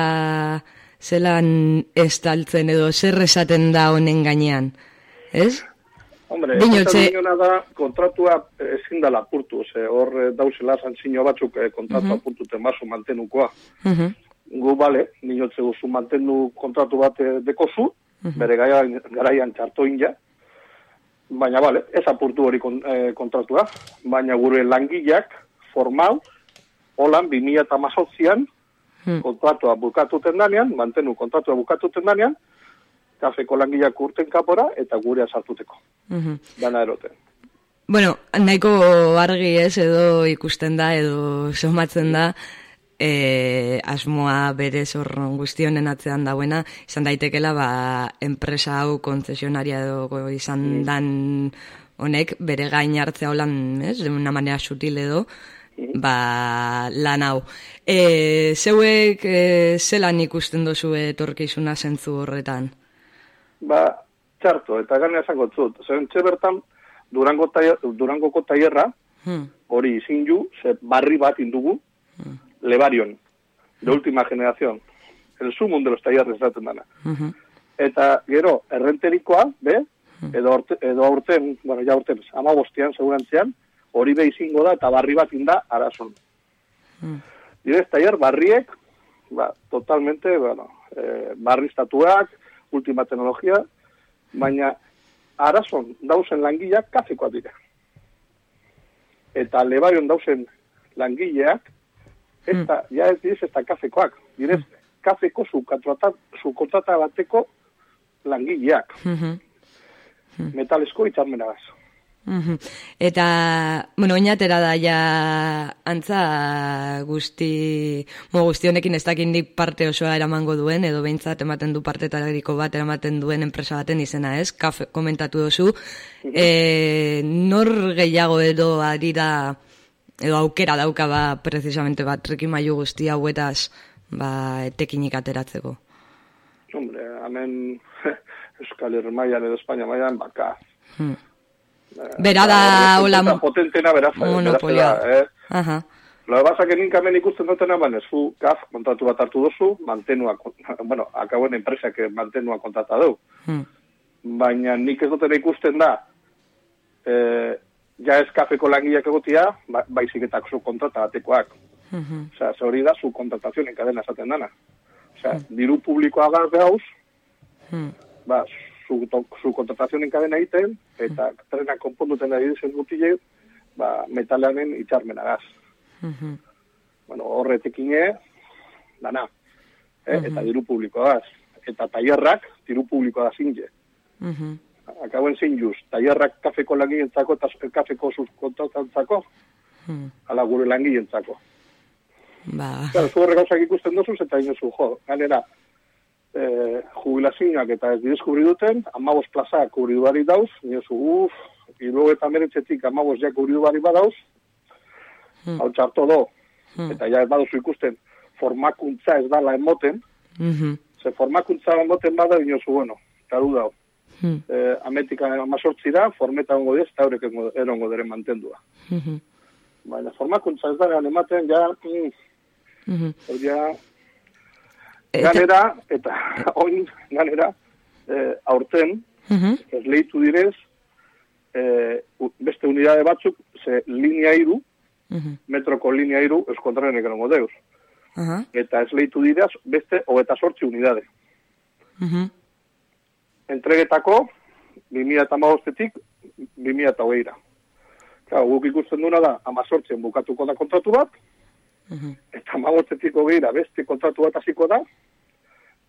zelan estaltzen edo zer esaten da honen gainean, ez? Hombre, dinona da, kontratua ezin da lapurtu, ze hor eh, dauzela zantzino batzuk eh, kontratu Mhm. apurtuten basu mantenukoa. Mhm. Gu, bale, ninotze guzu mantendu kontratu bat eh, dekozu, Mhm. bere garaian, garaian txartoin ja, baina, bale, ez apurtu hori kon, eh, kontratua, baina gure langileak formau, holan, 2008an, Hmm. kontratua bukatuten danean, mantenu kontratua bukatuten danean, kafeko langileak urten kapora eta gurea sartuteko, Mhm. dana eroten. Bueno, nahiko argi ez edo ikusten da edo somatzen da e, asmoa berez hor guzti honen atzean dauena, izan daitekela ba, enpresa hau konzesionaria edo izan dan honek bere gain hartzea holan, ez, de una manera sutil edo, ba, lan hau. E, zeuek e, zelan ikusten dozu etorkizuna zentzu horretan? Ba, txarto, eta gane esango zut. Zeren txe bertan, Durango taia, Durangoko taierra, Hmm. hori izin ju, ze barri bat indugu, Lebarion, de última generación. El sumum de los talleres daten dana. Mhm. Eta gero, errenterikoa, be, edo, orte, edo aurten, bueno, ja aurten, ama bostean, segurantzean, hori be izingo da, eta barri bat inda, arazon. Direz, taller barriek, ba, totalmente, bueno, eh, barriztatuak, última teknologia, baina arazon dausen langileak kafekoak dira. Eta lebarion dausen langileak, ez da, ja ez direz, ez da kafekoak. Direz, kafeko zukontrata bateko langileak, Mhm. metalesko itxarmenagaz. Mhm. Eta, bueno, oinatera da ja antza guzti, mo guzti honekin ez dakindik parte osoa eramango duen, edo behintzat ematen du partetariko bat eramaten duen enpresa baten izena, ez? Kafe, komentatu dozu. E, nor gehiago edo ari da, edo aukera dauka ba, precisamente bat, trikimailu guzti hauetaz, ba, etekinik ateratzeko. Hombre, hemen (laughs) Euskal Herri mailan edo Espainia mailan baka. Hmm. Bera da, hola, potentena bera monopolia. eh? Aha. Lo que pasa que nik hemen ikusten dutena, baina zu kaf kontatu bat hartu duzu, mantenua, (laughs) bueno, akauen enpresa que mantenua kontata du. Hmm. Baina nik ez dutena ikusten da, eh, ja ez kafeko langileak egotia, ba, baizik eta zu kontrata batekoak. Mhm. Osea, ze hori da su kontratazioen en cadena esaten dana. Osea, diru publikoa gar behauz, Hmm. ba, su, to, su kontratazioen en cadena egiten, eta trena konponduten ari dizen gutile, ba, metalanen itxarmenagaz. Mhm. Bueno, horretekine, dana. Eh? Mhm. Eta diru publikoa Eta tailerrak, diru publikoa da zinge. Mhm. Akauen zein juz, tailerrak kafeko langilentzako eta kafeko subkontratantzako, Hmm. ala gure langilentzako. Ba, Claro, zu horre gauzak ikusten duzu, eta inozu, jo, ganera, eh, jubilazioak eta ez dideskubri duten, amabos plaza kubridu bari dauz, inozu, uf, iru eta meretzetik amabos ja kubridu bari badauz, hau txarto do, Hmm. eta ja ez baduzu ikusten, formakuntza ez dala emoten, Mhm. ze formakuntza emoten bada, inozu, bueno, taru dau. Hmm. Eh, ametika amazortzi da, formeta ongo diez, eta horrek erongo dere mantendua. Mhm. Baina formakuntza ez da ematen, ja, mm, hor ja, Eta- Ganera, eta (laughs) oin, ganera, eh, aurten, Mhm. ez lehitu direz, eh, beste unidade batzuk, ze linea iru, Mhm. metroko linea iru, euskontraren egerongo deuz. Aha. Eta ez lehitu direz, beste hogeta sortzi unidade. Mhm. Entregetako, 2008-etik, 2008-ra. Claro, guk ikusten duna da, amazortzen bukatuko da kontratu bat, Mhm. eta amagostetik hogeira beste kontratu bat hasiko da,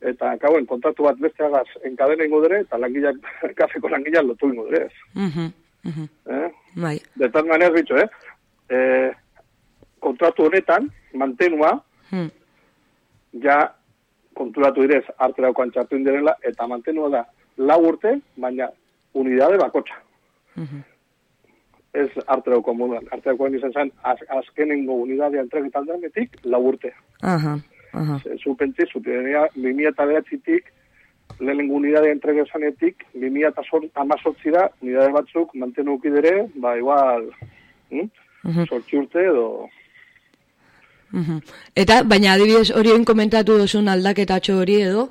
eta kauen kontratu bat beste agaz enkadena ingo dere, eta langileak, (laughs) kafeko langileak lotu ingo dere. ez. Mhm. Mhm. Eh? Bai. De tal manera, bitxo, eh? eh? kontratu honetan, mantenua, Hmm. ja konturatu direz, arte daukoan txartu inderela, eta mantenua da, lau urte, baina unidade bakotxa. Ez arte dauko moduan. Arte daukoan izan zen, az, azkenengo unidadea entregetan denetik, lau urte. Aha. Aha. zu pentsi, zu tenía 2009tik lehenengo unidade entrega esanetik, 2008 da, unidade batzuk mantenuki dere, ba, igual, hm? Sortzi urte edo... Mhm. Eta, baina adibidez horien komentatu duzun aldaketatxo hori edo,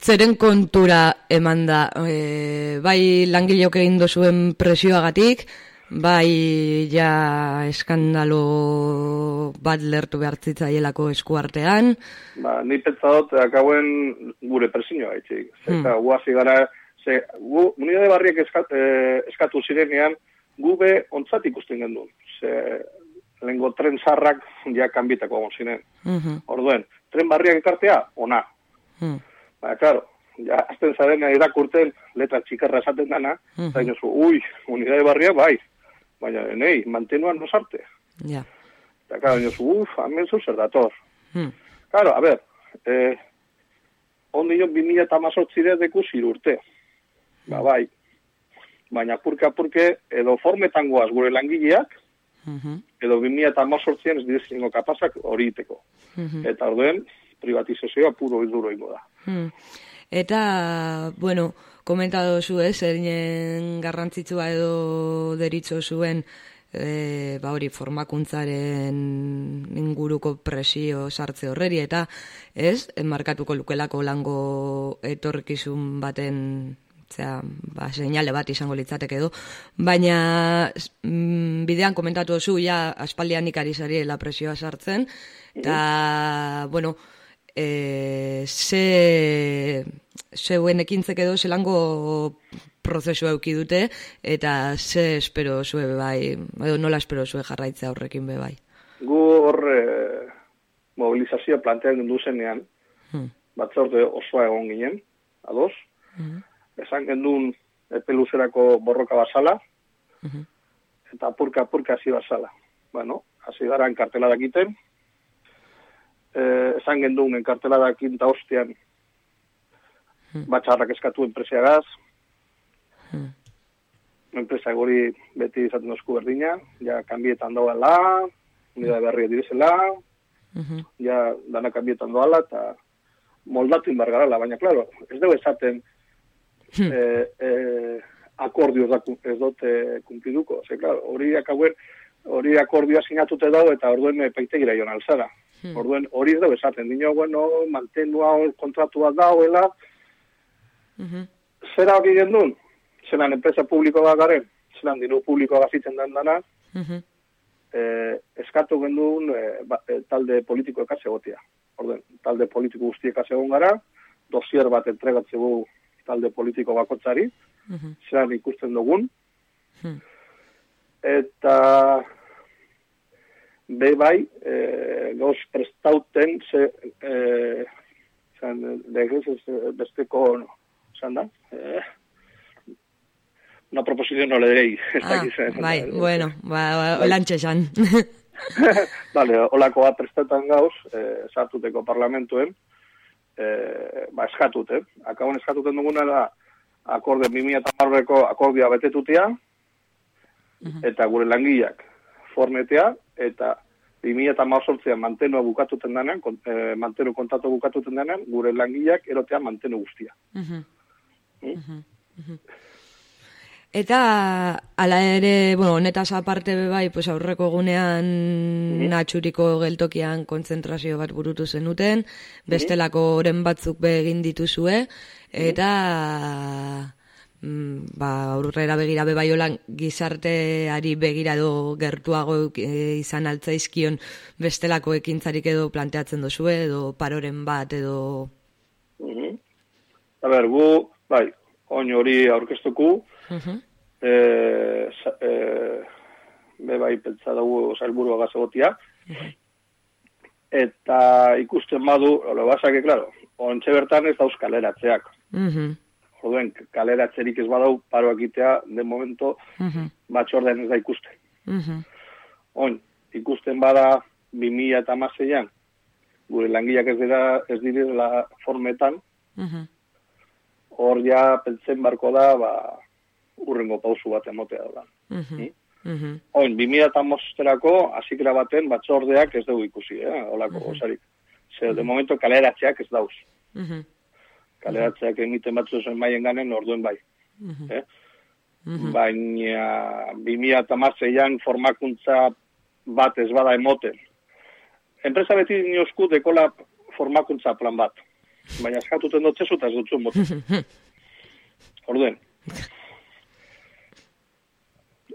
zeren kontura eman da, e, bai langileok egin dozuen presioagatik, bai ja eskandalo bat lertu behar zitzaielako eskuartean. Ba, ni pentsa dut, akauen gure presioa gaitxik. Hmm. Eta guazi gara, ze, gu, unidade barriak eskat, eh, eskatu zirenean, gu be ontzat ikusten gendun. Ze, lehenko tren zarrak ja kanbietako egon ziren. Mhm. Orduen, tren barriak ekartea, ona. Hmm. Ba, claro, ja, azten zaren irakurten letra txikarra esaten dana, Mhm. eta inozu, ui, unidade barria, bai. Baina, nei, mantenuan nosarte. Ja. Eta, claro, inozu, uf, hemen zu zer dator. Hmm. Claro, a ver, eh, ondi jo 2000 eta mazortzire deku urte. Ba, bai. Baina apurke apurke, edo formetan goaz gure langileak, Mhm. edo 2000 eta mazortzien ez direzingo kapazak hori iteko. Mhm. Eta orduen, privatizazioa puro izuro ingo da. Hmm. Eta, bueno, komentado zu ez, erinen garrantzitsua edo deritzo zuen, e, ba hori, formakuntzaren inguruko presio sartze horreri, eta ez, markatuko lukelako lango etorkizun baten zera, ba, seinale bat izango litzateke edo, baina mm, bidean komentatu zu, ja, aspaldian ikari zariela presioa sartzen, eta, bueno, e, ze zeuen ekintzek edo zelango prozesu euki dute eta ze espero zue bai edo nola espero zue jarraitzea horrekin be bai. Gu hor eh, mobilizazioa plantean gendu zenean, Hmm. batzorde osoa egon ginen, ados, Mhm. esan gendun epe luzerako borroka basala, Mhm. eta apurka apurka hasi basala. Bueno, hasi gara enkarteladak iten, eh, esan gendun enkarteladak inta ostian, batxarrak eskatu enpresiagaz, Hmm. enpresa gori beti izaten osku berdina, ja kanbietan doala, unidade berria direzela, Mhm. ja dana kanbietan doala, eta moldatu inbar garala, baina, klaro, ez dugu esaten eh, eh, akordioz da, ez dute kumpliduko. Ze, klaro, hori akauen, hori akordioa sinatute dago eta orduen epaitegira joan alzara. Hmm. Orduen hori ez dugu esaten, dino, bueno, mantenua hor kontratua dagoela, Mhm. zera hori gendun, zelan enpresa publiko bat garen, zelan diru publiko gazitzen den dana, Mhm. eh, eskatu gendun eh, ba, eh, talde politiko ekaz egotia. Orden, talde politiko guztiek ekaz egon gara, dosier bat entregatzegu talde politiko bakotzari, Mhm. zelan ikusten dugun, Hmm. eta be bai, eh, gauz prestauten, ze, eh, zan, legez ez, eh, besteko, no, zan da, eh, una proposición no le direi, (laughs) Ah, bai, da. bueno, ba, ba, Bai. lantxe esan. (laughs) Vale, olako bat prestetan gauz, eh, sartuteko parlamentuen, eh, ba, eskatute. Akabon eskatuten duguna da, akorde 2008ko akordioa betetutea, eta gure langileak formetea, eta 2008an mantenua bukatuten denean, kon, eh, mantenu kontatu bukatuten denean, gure langileak erotea mantenu guztia. Mhm. Mm? Mhm. Mhm. Eta ala ere, bueno, honetaz aparte bai, pues aurreko egunean natxuriko geltokian kontzentrazio bat burutu zenuten, bestelako oren batzuk be egin dituzue, eta mm, ba, aurrera begira be bai holan gizarteari begira edo gertuago e, izan altzaizkion bestelako ekintzarik edo planteatzen dozue, edo paroren bat edo... Mhm. A ber, gu, bai, oin hori aurkeztuku, eh, sa- eh, be bai pentsa dugu sailburua gazegotia, eta ikusten badu, lo basake, claro, ontxe bertan ez dauz kaleratzeak. Mhm. Orduen, kaleratzerik ez badau, paro egitea, de momento, Mhm. batxorden ez da ikusten. Mhm. Oin, ikusten bada 2000 eta amaseian, gure langileak ez dira ez direla formetan, Mhm. hor ja pentzen barko da, ba, urrengo pausu bat emotea da. Mhm. Mhm. Oin, 2000 eta amosterako, azikera baten, batzordeak ez dugu ikusi, eh, olako Mhm. gozarik. Zer, de momento kaleratzeak ez dauz. Mhm. Kaleratzeak egiten batzu zen maien ganen, orduen bai. Mhm. Eh? Mhm. Baina, 2000 eta amaseian formakuntza bat ez bada emoten. Enpresa beti niosku dekola formakuntza plan bat. Baina eskatuten dut zezu eta ez dutzun bote. (laughs) Orduen, (laughs)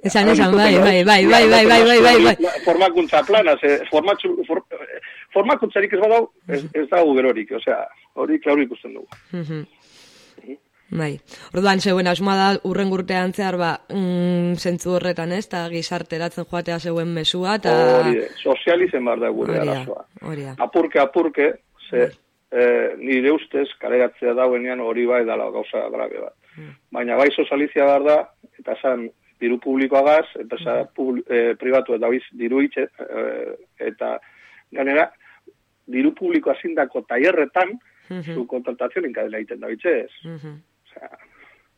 Esan, esan, bai, bai, bai, bai, bai, bai, bai, bai, bai. Formakuntza plana, ze formatzu, for, formakuntzarik ez badau, ez, ez dago gerorik, osea, hori klaru ikusten dugu. Mhm. Bai. Orduan, zeuen asmoa da urren urtean zehar, ba, mm, zentzu horretan ez, eta gizarteratzen joatea zeuen mesua, eta... Hori, sozializen bar da gure arazoa. Apurke, apurke, ze eh, nire ustez, kaleratzea dauenean hori bai dala gauza grabe bat. Baina bai sozializia behar da, eta esan diru publikoagaz, enpresa publi, eh, pribatu eta biz diru itxe, eh, eta ganera, diru publikoa zindako taierretan, Mhm. zu kontratazioen inkadela egiten da bitxez. Mhm.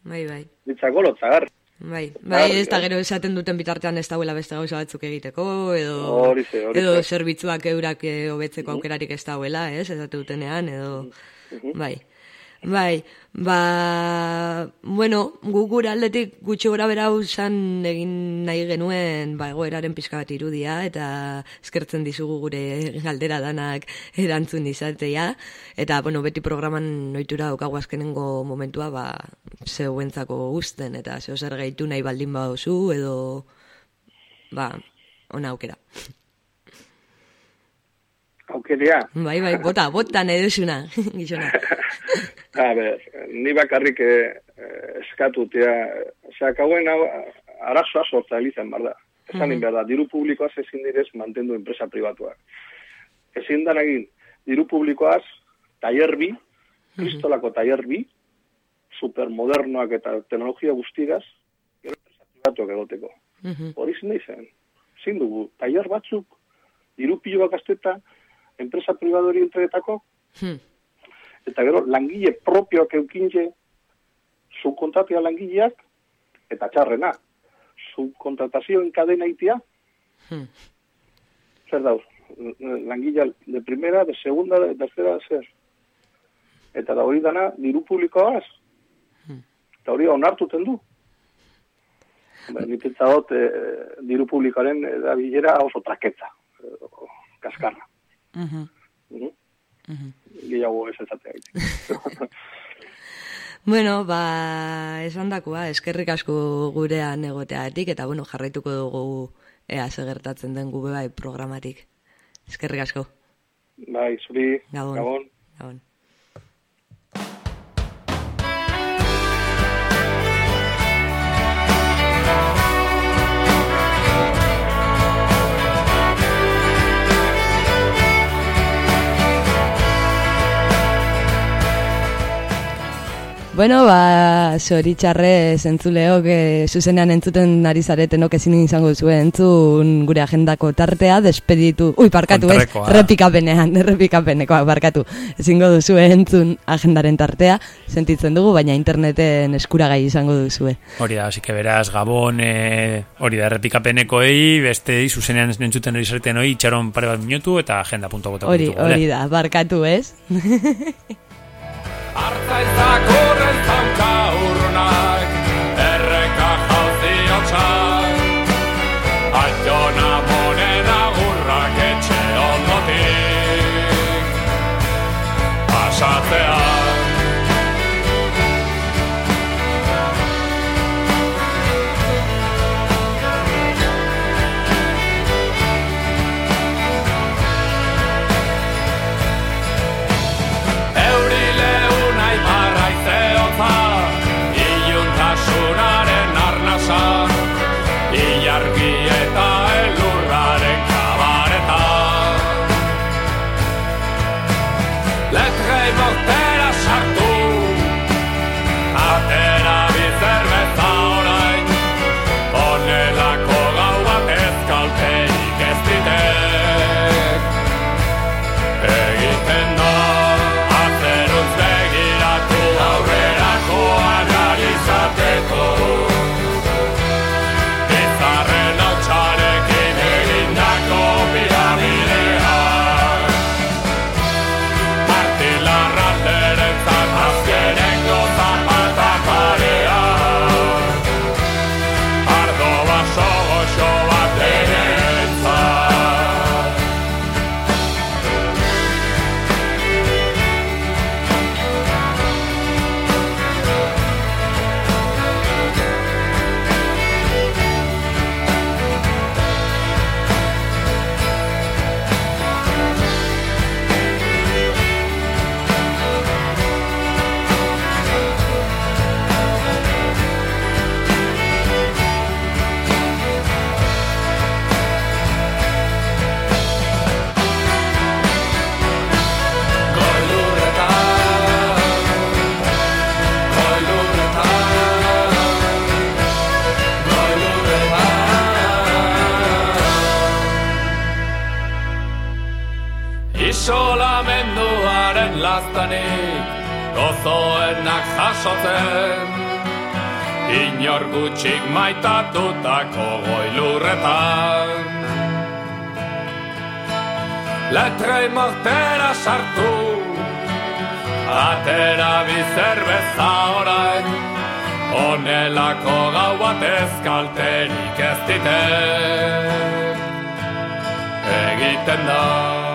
Bai, bai. Ditzako lotzagar. Bai, bai, ez da gero esaten duten bitartean ez dauela beste gauza batzuk egiteko, edo, Hori ze, hori edo ze. zerbitzuak eurak eh, hobetzeko aukerarik ez dauela, ez, esate dutenean, edo, bai. Bai, ba, bueno, gu gure aldetik gutxi gora bera usan egin nahi genuen, ba, egoeraren pixka bat irudia, eta eskertzen dizugu gure galdera danak erantzun izatea, eta, bueno, beti programan noitura daukagu azkenengo momentua, ba, zeuentzako usten, eta zeo zer gehitu nahi baldin baduzu, edo, ba, ona aukera. Aukerea. Bai, bai, bota, bota nahi duzuna, gizona. (laughs) A ber, ni bakarrik eh, eh, eskatutea, osea, kauen hau arazoa sortza elizen, bar da. Esan Mhm. behar da, diru publikoaz ezin direz mantendu enpresa pribatuak. Ezin da egin, diru publikoaz, taller bi, kristolako taller bi, supermodernoak eta teknologia guztigaz, gero enpresa pribatuak egoteko. Hori zin izan. Zin dugu, taller batzuk, diru piloak azteta, enpresa pribadori entretako, Hmm. Eta gero langile propioak eukintze subkontratia langileak eta txarrena subkontratazioen kadena itia Hmm. zer dauz langilea de primera, de segunda, de tercera, zer eta da hori dana diru publikoaz eta hori onartuten du Ba, nik dut eh, diru publikoaren erabilera oso traketza eh, kaskarra Mhm. Mhm. Mhm. Gehiago ez ezatea (laughs) Bueno, ba, esan dakoa, eskerrik asko gurean egoteatik, eta bueno, jarraituko dugu ea segertatzen den gube bai programatik. Eskerrik asko. bai, zuri, Gabon. gabon. Gabon. Bueno, ba, zoritxarre zentzuleok e, zuzenean entzuten ari zaretenok ezin izango zuen entzun gure agendako tartea, despeditu, ui, parkatu ez, Kontrakoa. repikapenean, (laughs) repikapenekoa, parkatu, ezingo duzu entzun agendaren tartea, sentitzen dugu, baina interneten eskuragai izango duzue. Hori da, así que beraz, Gabon, eh, hori da, errepikapenekoei, beste zuzenean entzuten hori zareten hori, itxaron pare bat minutu eta agenda punto bota Hori, hori da, barkatu ez? (laughs) Artzaizak eta korren tanka gaztanik gozoenak jasotzen. Inor gutxik maitatutako goilurretan Letrei mortera sartu Atera bizerbeza orain. Honelako gau batez kalterik ez dite. Egiten da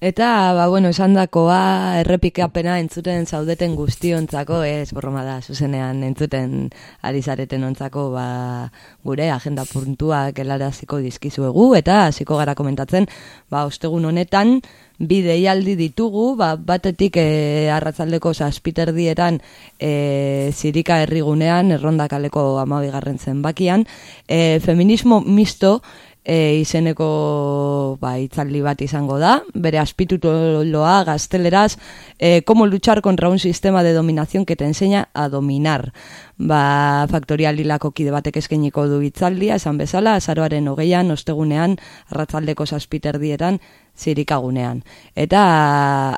Eta, ba, bueno, esan dakoa, errepikapena entzuten zaudeten guztiontzako, ez borroma da, zuzenean entzuten ari ontzako, ba, gure agenda puntuak helaraziko dizkizuegu, eta hasiko gara komentatzen, ba, ostegun honetan, bi deialdi ditugu, ba, batetik e, arratzaldeko zazpiterdietan e, zirika herrigunean, errondakaleko amabigarren zenbakian, e, feminismo misto, e, izeneko ba, itzaldi bat izango da, bere aspituloa gazteleraz, e, como luchar contra un sistema de dominación que te enseña a dominar. Ba, faktorial hilako kide batek eskeniko du itzaldia, esan bezala, azaroaren hogeian, ostegunean, arratzaldeko zazpiterdietan, zirikagunean. Eta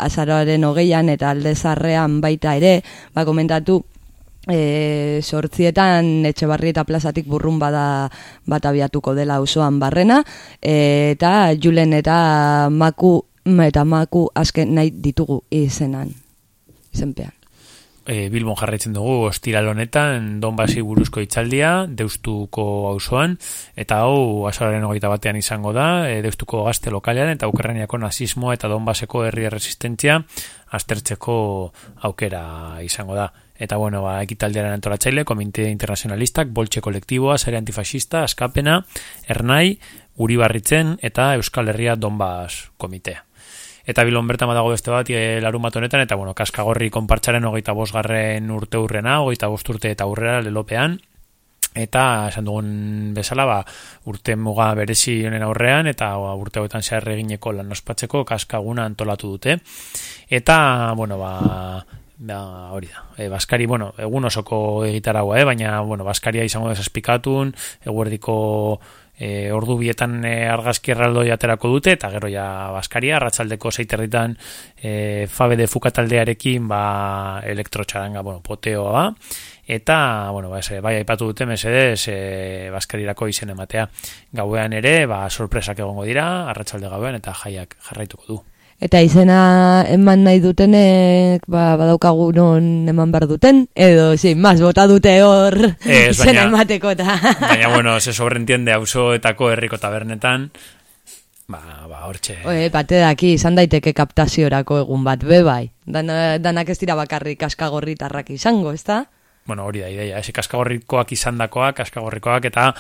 azaroaren hogeian eta aldezarrean baita ere, ba, komentatu, e, sortzietan etxe eta plazatik burrun bada bat abiatuko dela osoan barrena, e, eta julen eta maku, eta maku azken nahi ditugu izenan, izenpean. E, Bilbon jarraitzen dugu ostiral honetan Donbasi buruzko itzaldia Deustuko auzoan eta hau azararen hogeita batean izango da e, Deustuko gazte lokalean eta Ukrainiako nazismoa eta Donbaseko herri resistentzia aztertzeko aukera izango da Eta bueno, ba, ekitaldiaren antolatzaile, komite internazionalistak, boltxe kolektiboa, sare antifasista, askapena, ernai, uri barritzen, eta Euskal Herria Donbas komitea. Eta bilon bertan badago beste bat, e, larun honetan, eta bueno, kaskagorri konpartxaren hogeita bosgarren urte urrena, hogeita bost urte eta urrera lelopean, eta esan dugun bezala ba, urte muga berezi honen aurrean eta ba, urte hauetan zehar egineko lan ospatzeko kaskaguna antolatu dute eta bueno ba Da, hori da. E, Baskari, bueno, egun osoko egitaragua, eh? baina, bueno, Baskaria izango desazpikatun, eguerdiko e, ordu bietan e, argazki erraldoi aterako dute, eta gero ja Baskaria, ratzaldeko zeiterritan e, fabe de fukataldearekin, ba, elektrotxaranga, bueno, poteoa, ba. eta, bueno, ba, ese, bai aipatu dute, mesedez, e, Baskarirako izen ematea. Gauean ere, ba, sorpresak egongo dira, arratsalde gauean, eta jaiak jarraituko du. Eta izena eman nahi dutenek ba, badaukagu non eman behar duten, edo, zin, maz, bota dute hor ez, izena emateko eta... baina, bueno, se sobreentiende etako herriko tabernetan, ba, ba, hortxe... Oe, bate daki, izan daiteke kaptaziorako egun bat, be bai. Dan, danak ez dira bakarrik kaskagorri tarrak izango, ez da? Bueno, hori da, ideia, ese kaskagorrikoak izan dakoak, kaskagorrikoak, eta,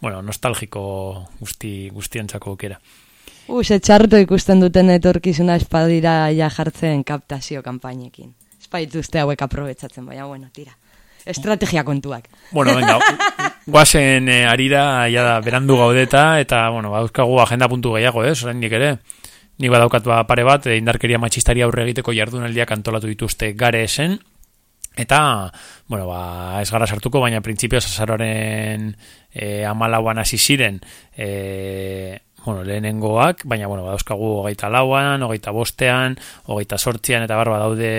bueno, nostalgiko guzti, guztientzako okera. Us, etxarto ikusten duten etorkizuna espadira ja jartzen kaptazio kanpainekin. Espaituzte hauek aprobetsatzen, baina, bueno, tira. Estrategia kontuak. Bueno, venga, guazen eh, arira, ja da, berandu gaudeta, eta, bueno, bauzkagu agenda puntu gehiago, eh, soren ere. Ni badaukat ba pare bat, eh, indarkeria matxistari aurre egiteko jardunaldiak antolatu dituzte gare esen, Eta, bueno, ba, ez gara sartuko, baina printzipioz azaroren e, amalauan hasi ziren e, bueno, lehenengoak, baina, bueno, badauzkagu hogeita lauan, hogeita bostean, hogeita sortzian, eta barba daude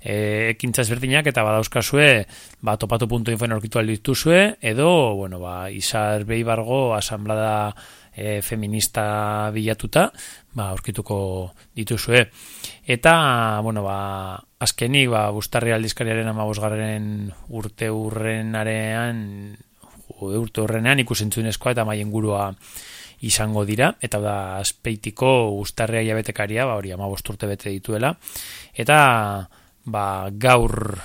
e, ekintza ezberdinak, eta badauzkazue, ba, topatu puntu infoen orkitu aldituzue, edo, bueno, ba, izar behibargo asamblada e, feminista bilatuta, ba, orkituko dituzue. Eta, bueno, ba, azkenik, ba, bustarri aldizkariaren amabosgarren urte urrenarean, urte urrenean ikusentzunezkoa eta maien gurua izango dira, eta da azpeitiko ustarrea jabetekaria, ba, hori ama bosturte bete dituela, eta ba, gaur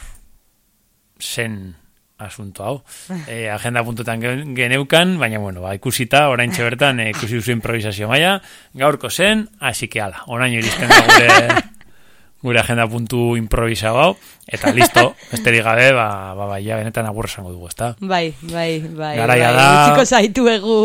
zen asunto hau. (laughs) E, agenda puntutan geneukan, baina bueno, ba, ikusita, orain bertan e, ikusi duzu improvisazio maia, gaurko zen, hasi que ala, orain iristen da gure, (laughs) gure agenda puntu improvisau hau, eta (laughs) listo, besterik gabe, ba, ba, ba, ja, benetan agur esango dugu, ezta? Bai, bai, bai. Garaia bai. da- Utziko zaitu egu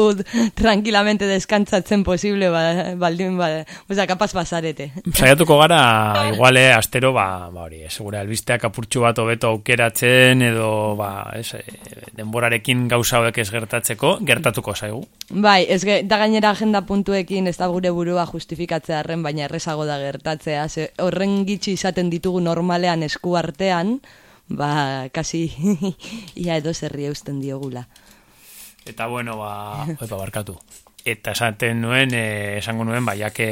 tranquilamente deskantzatzen posible, ba, baldin, ba, oza, kapaz basarete. Saiatuko gara, (laughs) iguale, astero, ba, ba hori, ez, gure albisteak apurtxu bat hobeto aukeratzen, edo, ba, ez, eh, denborarekin gauza hauek ez gertatzeko, gertatuko zaigu. Bai, ez da gainera agenda puntuekin ez da gure burua justifikatzearen, baina errezago da gertatzea. Ze horren gitxi izaten ditugu normalean esku artean, ba, kasi (laughs) ia edo zerri eusten diogula. Eta bueno, ba, (laughs) oipa barkatu. Eta esaten nuen, eh, esango nuen, ba, jake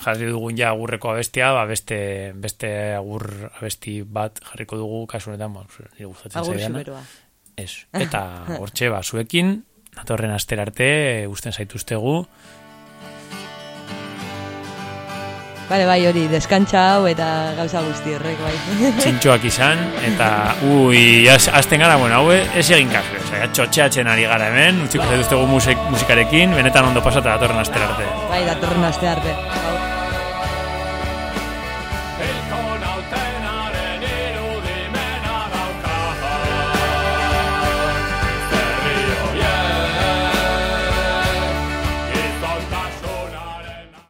jarri dugun ja agurreko abestia, ba, beste, beste agur abesti bat jarriko dugu kasu honetan, ba, nire gustatzen Agur zaidana. superoa. Ez. Eta hortxe, ba, zuekin, datorren astera arte, usten zaituztegu, Bale, bai, hori, deskantza hau eta gauza guzti horrek, bai. (laughs) txintxoak izan, eta, ui, az, azten gara, bueno, hau ez egin kasu, oza, txotxeatzen ari gara hemen, utziko zaituztegu musik, musikarekin, benetan ondo pasata datorren astera arte. bai, datorren aste arte.